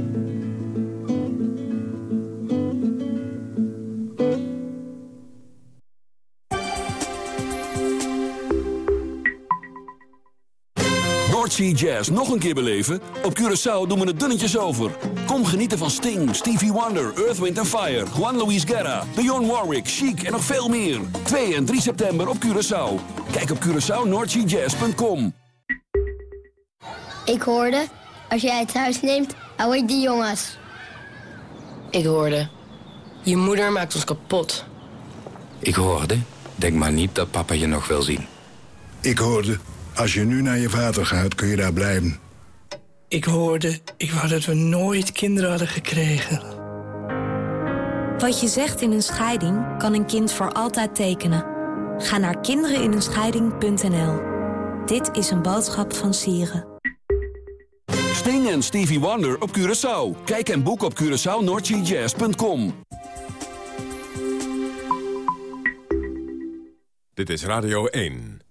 Noordsea Jazz nog een keer beleven? Op Curaçao doen we het dunnetjes over. Kom genieten van Sting, Stevie Wonder, Earth, Wind Fire... Juan Luis Guerra, Dionne Warwick, Chic en nog veel meer. 2 en 3 september op Curaçao. Kijk op CuraçaoNoordseaJazz.com. Ik hoorde, als jij het huis neemt, hou ik die jongens. Ik hoorde, je moeder maakt ons kapot. Ik hoorde, denk maar niet dat papa je nog wil zien. Ik hoorde, als je nu naar je vader gaat, kun je daar blijven. Ik hoorde, ik wou dat we nooit kinderen hadden gekregen. Wat je zegt in een scheiding kan een kind voor altijd tekenen. Ga naar kindereninenscheiding.nl. Dit is een boodschap van Sieren. Sting en Stevie Wonder op Curaçao. Kijk en boek op CuraçaoNoordseaJazz.com. Dit is Radio 1.